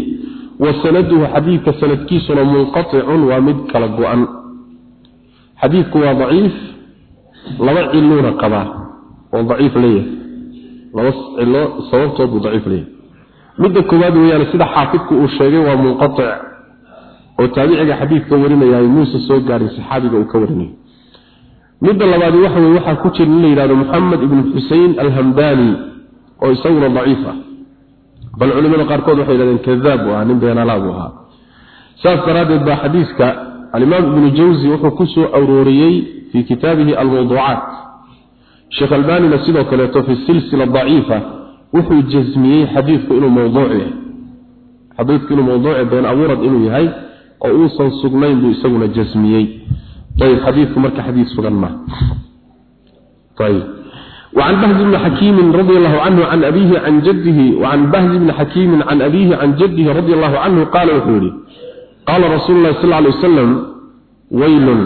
Wa sanaduhu xadiidka sanadkiisuna munqaticun waa mid kala go-an. Xadiidku waa daciif laba ciluuna qabaa oo daciif leeyahay. Laba cilo sababtood buu daciif leeyahay. Midda koowaad weeyaan sida xaafidku uu sheegay waa munqatic oo taabiciga xadiidka warinayahay muuse soo gaarin saxaabiga uu ka warinay midda labaad waxa weeye waxaa ku jira in la yidhahdo moxamed ibnu xusein alhamdani oo isaguna daciif ah. Bal culimada qaarkood waxay yidhahdeen kadaab buu ahaa nin beenalaa buu ahaa. Saas daraaddeed baa xadiiska alimaam ibnu jawsi wuxuu ku arooriyey fii kitaabihi almawduucaat. Sheekh albanina sidoo kaleeto fi silsila daciifa wuxuu jasmiyey xadiidku inuu mawduuc yahay. Xadiidku inuu mawduuc been abuurad inuu yahay oo uusan sugnayn buu isaguna jasmiyey ayib xadiidku marka xadiid sugan ma ayib وعن بهز بن حكيم رضي الله عنه عن أبيه عن جده وعن بهز بن حكيم عن أبيه عن جده رضي الله عنه قال وحوري qaala rasuulu llahi sal alay wasalam waylun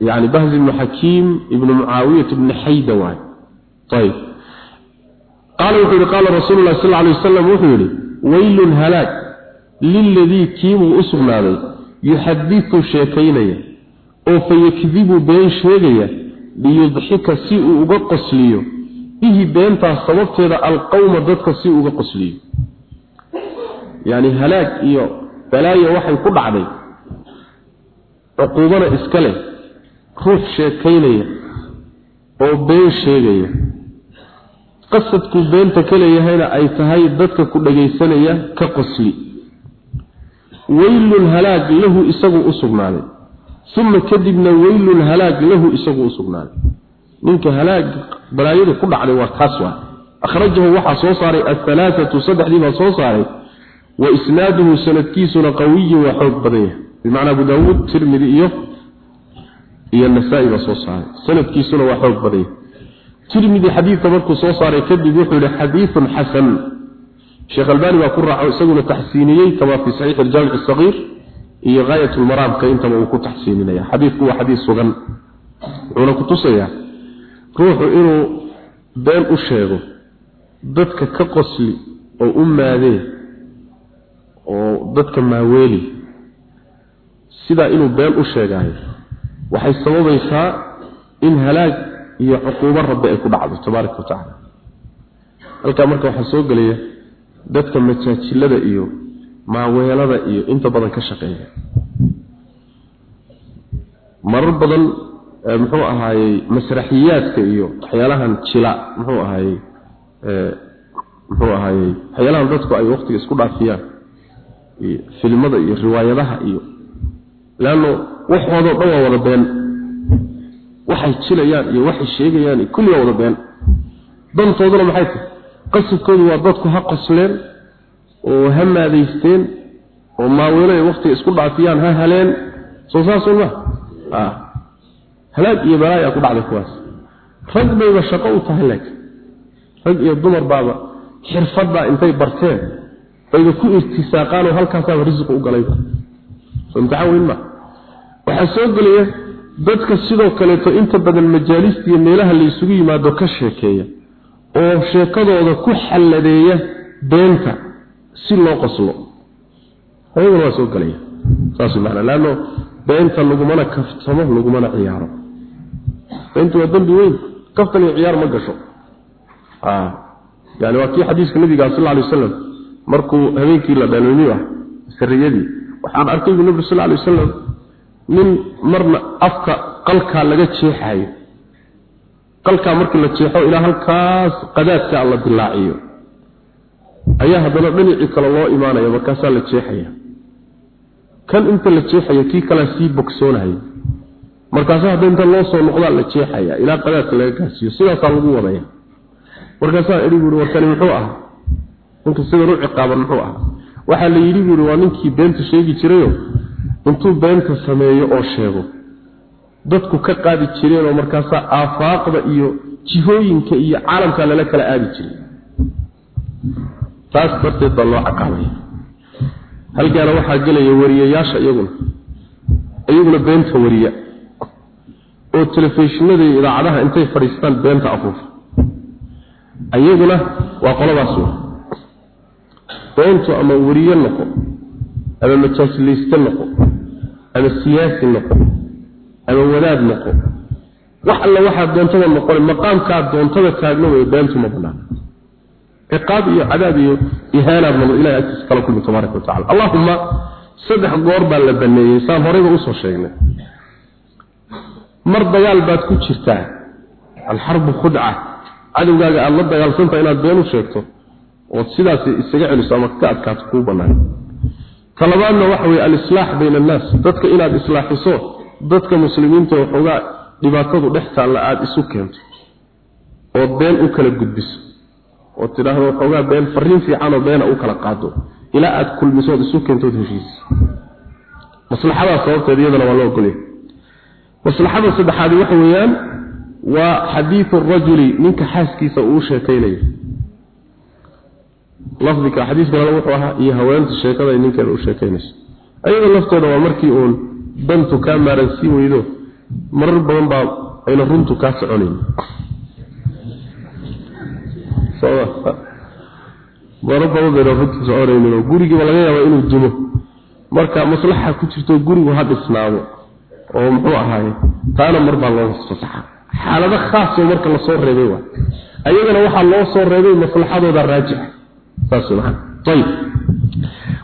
yani bahz ibnu xakiim ibnu mucaawiyat ibni xayda waay ayb qaala wuxuu yihi qaala rasuulu llahi sal alay wasalam wuxuu yidhi waylun halaag liladii kiibuu u sugnaaday yuxaditu sheekaynaya oo fayakdibu been sheegaya liyudxika si uu uga qosliyo bihi beentaa sababteeda alqowma dadka si uga qosliyo yani halaag iyo balaayo waxay ku dhacday cuquubana iska leh ruux sheekaynaya oo been sheegaya qasadkuu beenta ka leeyahayna ay tahay dadka ku dhagaysanaya ka qosli weylun halaag lahu isagu u sugnaaday uma kadibna weylun halaag lahu isagu u sugnaaday ninka halaag balaayadu ku dhacday waa taas waa. Akhrajahu waxaa soo saaray ahalaaatu saddexdii baa soo saaray. Wa isnaaduhu sanadkiisuna qawiyun waa xoog badan yahay. Bimacnaa abu daawuud tirmidi iyo iyo nasaa-i baa soo saaray. Sanadkiisuna waa xoog badan yahay. Tirmidi xadiidka markuu soo saaray kadib wuxuu yihi xadiidun xasan sheekh albani baa ku raaco isaguna taxsiiniyey kama fii saxiixi aljaamic asagiir iyo gaayat lmaraamka intaba uu ku taxsiininaya. Xadiidku waa xadiid sugan. Wuxuuna ku tusayaa ruuxu inuu been u sheego dadka ka qosli oo u maadee oo dadka maaweeli. Sidaa inuu been u sheegaayo waxay sababaysaa in halaag iyo cuquubo rabbi ay ku dhacdo tabaaraka wa tacaala. Halkaa marka waxaa soo gelaya dadka majaajilada iyo maaweelada iyo inta badan ka shaqeeya. Marar badan muxuu ahaayey masraxiyaadka iyo waxyaalahan jila muxuu ahaayey muxuu ahaayey waxyaalahan dadku ay waqtiga isku dhaafiyaan iyo filmada iyo riwaayadaha iyo leanno waxoodao dhan waa wada been. Waxay jilayaan iyo waxay sheegayaan iyo kulli waa wada been. Dantooduna maxay tahay qasadkoodu waa dadku ha qosleen oo ha maadaysteen oo maaweelo ay waqtiga isku dhaafiyaan ha haleen. Soo saasun ma. Halaag iyo balaayaa ku dhacday kuwaas. Rag bayba shaqo u tahay laakiin. Rag iyo dumar baaba xirfaddaa intay barteen. Bayba ku irtisaaqaanoo halkaasaaba risiqu u galayba soo imtixaan weyn ma. Waxaa soo gelaya dadka sidoo kaleeto inta badan majaalista iyo meelaha la isugu yimaado ka sheekeeya oo sheekadooda ku xalladeeya beenta si loo qoslo ayaguna waa soo gelaya saas macnaa laanno beenta lagumana kaftamo lagumana ciyaaro. Beentu waa dambi weyn. Kaftan iyo ciyaar ma gasho. Yani waa kii xadiiska nabiga sal alay wasalam markuu habeenkii la dhaloomiyo ah sariyadii waxaan arkay bu nabi sal alay wasalam nin marna afka qalkaa laga jeexayo qalkaa markii la jeexo ilaa halkaas qadaadka la dilaaciyo ayaa haddana dhinacii kale loo imaanaya markaasaa la jeexaya kan inta la jeexayo kii kalea sii bogsoonaya markaasa hadda inta loo soo noqdaa la jeexaya ilaa qadaadka laga gaarsiiyo sidaasaa lagu wadaya markaasaa idhi buui warkani muxuu ahaa? Ninka sidan u ciqaaban muxuu ahaa? Waxaa la yidhi buui waa ninkii beenta sheegi jirayo? Intuu beenta sameeyo oo sheego dadku ka qaadi jireen oo markaasaa aafaaqda iyo jihooyinka iyo caalamka lala kala aadi jiray. Taas darteed baa loo caqaabaya halkaana waxaa gelaya wariyayaasha iyaguna iyaguna beenta wariya oo telefishinada iyo idaacadaha intay fadhiistaan beenta afuufa ayaguna waa qoladaas wey beentu ama wariye noqo ama majaasileyste noqo ama siyaasi noqo ama wadaad noqo. Wax alla waxaa doontada noqona maqaamkaa doontada taagno wey beentu ma banaana ciqaab iyo cadaab iyo ihaanaad noqdo ilahay agtiisa kala kulmi tabaaraka wa tacala allahuma saddex goor baa la baneeyey saan horeyba u soo sheegnay. Mar dagaal baad ku jirtaa alxarbu khudca cadowgaaga aada la dagaalsantaha inaad been u sheegto ood sidaas isaga celiso ama ka adkaato kuu banaan talabaadna waxa weye alislaax bayna annaas dadka inaad islaaxiso dadka muslimiinta waxoogaa dhibaatadu dhex taalla aada isu keento ood been u kala gudbiso oo tidhaahdo waxoogaa been fariin fiicanoo beena u kala qaado ilaa aada kulmisood isu keentood heshiis. Maslaxadaas sababteed iyadana waa loo ogolya maslaxada saddexaadi waxa weeyaan waa xadiidu rajuli ninka xaaskiisa uu sheekaynayo. Lafdika xadiis kalena wuxuu ahaa iyo haweenta sheekada ay ninkeeda u sheekaynayso ayada laftooda waa markii uun dantu kaa maaransiin weydo marar badan baa ayna runtu kaa soconayn marar badan bayna runtu soconaynin oo gurigiiba laga yaaba inuu dumo marka maslaxa ku jirto gurigu ha dhisnaado oo muxuu ahaaye taana mar baa loo fasaxa xaalado khaasoo marka lasoo reebay waa ayagana waxaa loo soo reebay maslaxadooda raajix saas maa ayib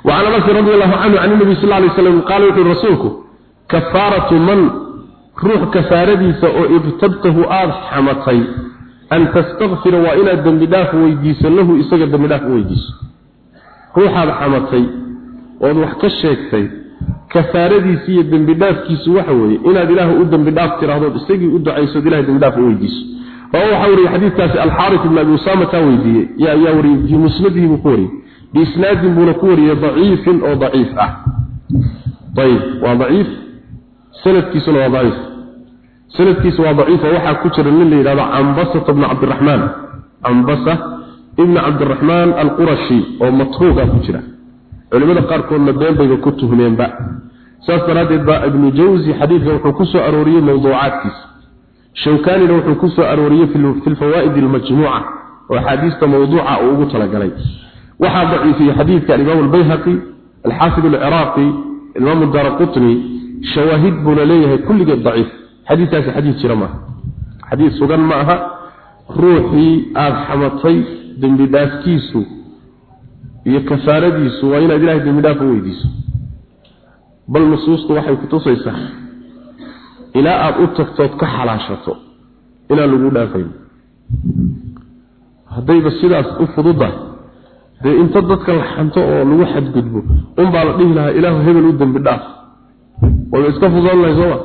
وعن انس رضي الله عنه عن النبي صلى الله عليه وسلم قال وحي kafaaratu man ruux kafaaradiisa oo ibtabtahu aada xamatay an tastakfira waa inaad dembi dhaaf weydiiso lahu isaga dembi dhaaf u weydiiso. Ruuxaad xamatay ood wax ka sheegtay kafaaradiisi iyo dembi dhaafkiisu waxa weeye inaad ilaah u dembi dhaaf tiraahdood isagii u ducaysood ilah dembi dhaaf u weydiiso. Oo waxa wariye xadiidkaasi alxaaris ibn abi usaama kaa weydiiyey y oo daciif. Ah sanadkiisuna waa daciif. Sanadkiisu waa daciif oo waxaa ku jira nin la yidhahdo cambasata ibni cabdiraxmaan cambasa ibni cabdiraxmaan alqurashi oo matruuga ah ku jira. Culimmada qaarkoodna been ku tuhmeenba. Saas daraaddeed baa ibnu jawsi xadiidkan wuxuu ku arooriyey mawduucaadkiisa. Shawkaanina wuxuu ku arooriyey fi lfawaa'id almajmuuca oo axaadiista mawduuca uu ugu talagalay. Waxaa daciifiyey xadiidka alimaam albayhaqi alxaafid alciraaqi alimaam daara shawaahid buuna leeyahay kulligeed daciif. Xadiidkaasi xadiid jira maaha. Xadiid sugan ma aha ruuxii aada xamatay dembi dhaafkiisu iyo kafaaradiisu waa inaad ilahay dembi dhaaf u weydiiso. Bal nusuustu waxay kutusaysaa ilaa aada u tagtood ka xalaashato inaan lagu dhaafayn haddayba sidaas u fududahay dee inta dadka la xanto oo lagu xadgudbo unbaa la dhihi lahaa ilaahu hebel u dembi dhaaf way iska fududaan lahay sooma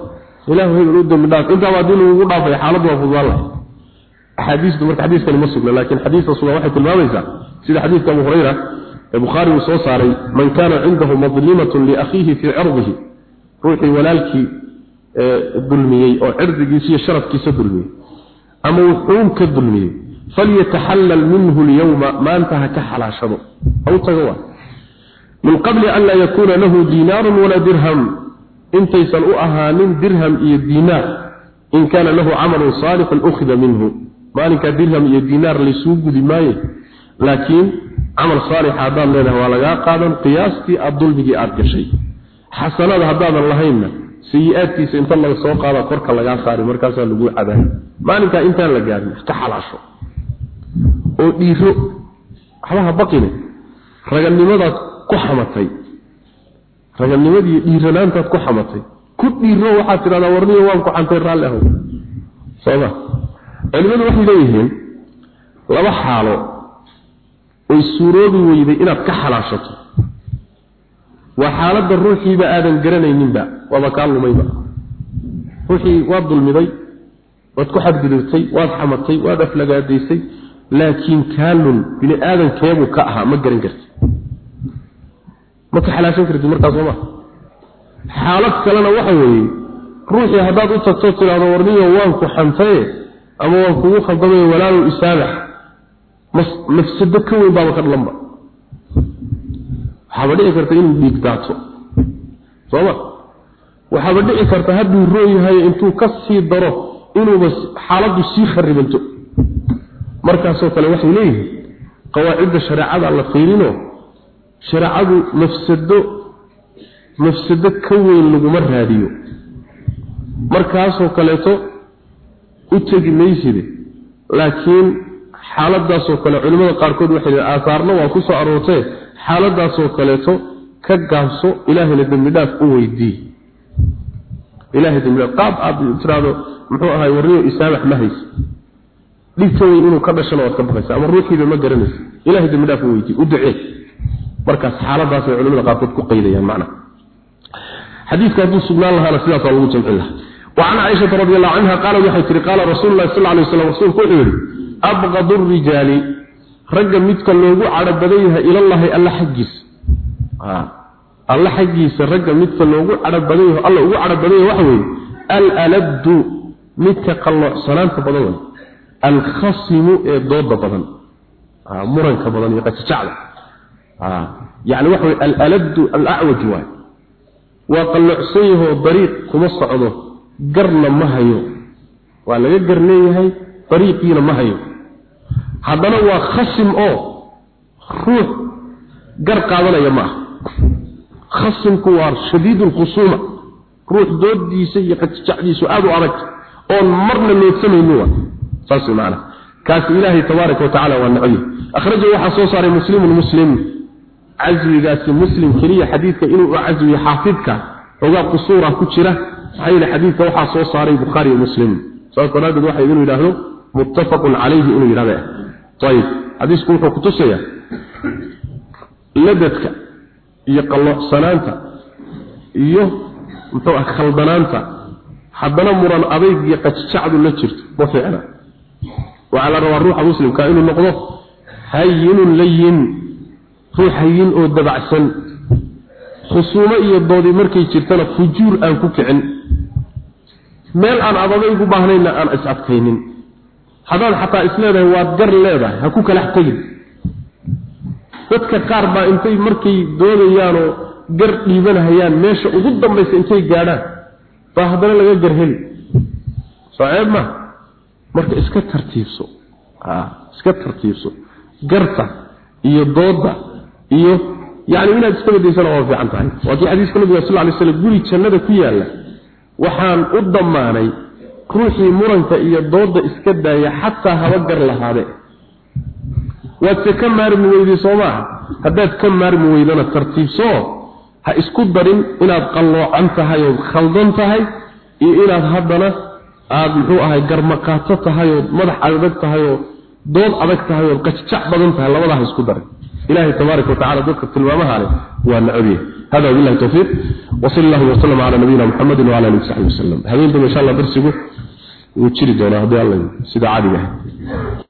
ilahu u dambi dhaaf. Intaaba haddii lagugu dhaafay xaaladu waa fududaan lahay axaadiistu marka xadiiskani ma sugna laakiin xadiista sugan waxay tilmaamaysaa sida xadiidka abu hurayra ee bukhaari uu soo saaray man kaana cindahu madlimatun liakhiihi fii cirdihi. Ruuxii walaalkii dulmiyey oo cirdigiisa iyo sharafkiisa dulmiyey. Ama wuxuun ka dulmiyey falyataxallal minhu lyawma maanta ha ka xalaashado. Ha u min qabli an laa yakuuna lahu diinaarun walaa dirham intaysan u ahaanin dirham iyo diinaar in kaana lahu camalun saalixun ukhida minhu. Maalinkaa dirham iyo diinaar laysuu gudi maaye laakiin camal saalixa haddaad leedahay waa lagaa qaadan qiyaastii aad dulmigii aad gashay. Xasanada haddaadan lahaynna sayi-aadkiisa inta laga soo qaada korka lagaa saari markaasaa laguu cadaay maalinkaa intaan la gaarin iska xalaasho. Oo dhiiro waxbaha baqine. Raganimadaad ku xamatay raganimadii dhiiranaantaad ku xamatay. Ku dhiiro waxaad tidhahdaa warniyo waan ku xantay raalli ahow. Sooma culimadu waxay leeyihiin laba xaalo oy suuroobi weyday inaad ka xalaashato. Waa xaaladda ruuxiiba aadan garanayninba waaba kaa lumayba. Ruuxii waad dulmiday waad ku xadgudubtay waad xamatay waad aflagaadaysay laakiin kaalun bini aadan keebu ka ahaa ma garan karti ma ka xalaashan karti markaas sooma xaalad kalena waxa weeye ruuxii haddaad u tagto tidhaahdo warniyo waan ku xantaye ama waan kugu khaldamaye isaabax mafsado ka weyn baaba ka dhalanba waxaaba dhici karta inuu dhiig daato. Sooma waxaaba dhici karta hadduu roo yahay intuu ka sii daro inuuba xaaladdu sii kharibanto markaasoo kale waxay leeyihiin qawaacidda shareecada la fiirino shareecadu mafsado mafsado ka weyn laguma raadiyo. Markaasoo kaleeto u tegi mayside laakiin xaaladaasoo kale culimmada qaarkood waxay leeyihiin aasaarna waa ku soo aroortee. Xaaladaasoo kaleeto ka gaabso ilaahayna dembi dhaaf u weydii. Ilaahay dembi dhaaf. Qaab aad tiraahdo muxuu ahay warniyo isaabax ma haysa dhibka weyn inuu ka dhashana waad ka baqaysa ama ruuxiiba ma garanaysa ilahay dembi dhaaf u weydii u ducee markaas xaaladaas ay culimada qaarkood ku qaydayaan macnaha xadiidka hadduu sugnaan lahaana sidaasaa lagu jamcin lahaa وعن عائشة رضي الله عنها قال وحي تري قال رسول الله صلى الله عليه وسلم رسول كحيري أبغض الرجال رجل متك اللوغو على بديها إلى الله ألا حجيس آه. ألا حجيس رجل متك اللوغو على بديها الله أغو على بديها وحوي الألد متك قلع صلاة بدوي الخصم ضد بدن آه. مرنك بدن يقتشعل Ah. yani waxa wey alaladu alacwaji waay. Waa qallocsan yahoo dariiq kuma socdo garna ma hayo. Waa laga gar leeyahay dariiqiina ma hayo. Haddana waa khasim oo ruux gar qaadanaya ma aha khasimku waa shadiid lkhusuuma ruux doodiisa iyo qajijacdiisu aada u adag oon marna loodsamayni waa. Saas maana kaas ilaahay tabaaraka wa waa naciyo akhraja waxaa soo saaray muslimun muslim caswigaasi muslim keliya xadiidka inuu u caswiyo xaafidka xogaa qusuura ku jira maxaa yeele xadiidka waxaa soo saaray bukhaari iyo muslim. Saas daraaddeed waxa inuu yidhaahdo muttafaqun calayhi inuu yidhahda ayib xadiisku wuxuu kutusayaa ladadka iyo qallocsanaanta iyo muxuu ah khaldanaanta. Haddana muran adayg iyo qajjacdu la jirto ma fiicna. Waxaa la rabaa ruuxa muslimka inuu noqdo hayinun layin ruux hayin oo dabacsan. Khusuumo iyo doodi markay jirtana fujuur aan ku kicin. Meel aan adadaygu baahnayna aan is adkaynin. Haddaad xataa is leedahay waad gar leedahay ha ku kalax tegin dadka qaar baa intay markay doodayaanoo gar dhiibanahayaan meesha ugu dambaysa intay gaadhaan baa haddana laga gar heli. Soo ceeb ma? Marka iska tartiibso. Iska tartiibso. Garta iyo dooda iyo yani inaad iska badaysana waa fiican tahay. Waa kii xadiiska nabiga sal lay slam guri jannada ku yaalla waxaan u dhammaanay ruuxii muranka iyo dooda iska daaya xataa haba gar lahaade. Waadse ka maarmi weyday soo maaha haddaad ka maarmi weydana tartiibsoo ha isku darin inaad qalloocan tahay ood khaldan tahay iyo inaad haddana aada muxuu ahay garmaqaato tahay ood madax adag tahay oo dood adag tahay ood qajjac badan tahay labadaa ha isku darin dadka tilmaamaha leh waa nacbiye hada wabillahi tawfiiq. Wasal allahu wasalam calaa nabiyina muxamedin wala alihi wasaxbi wasalam habeen dambe insha allah darsigu wuu jiri doonaa haddii alla sida caadiga ah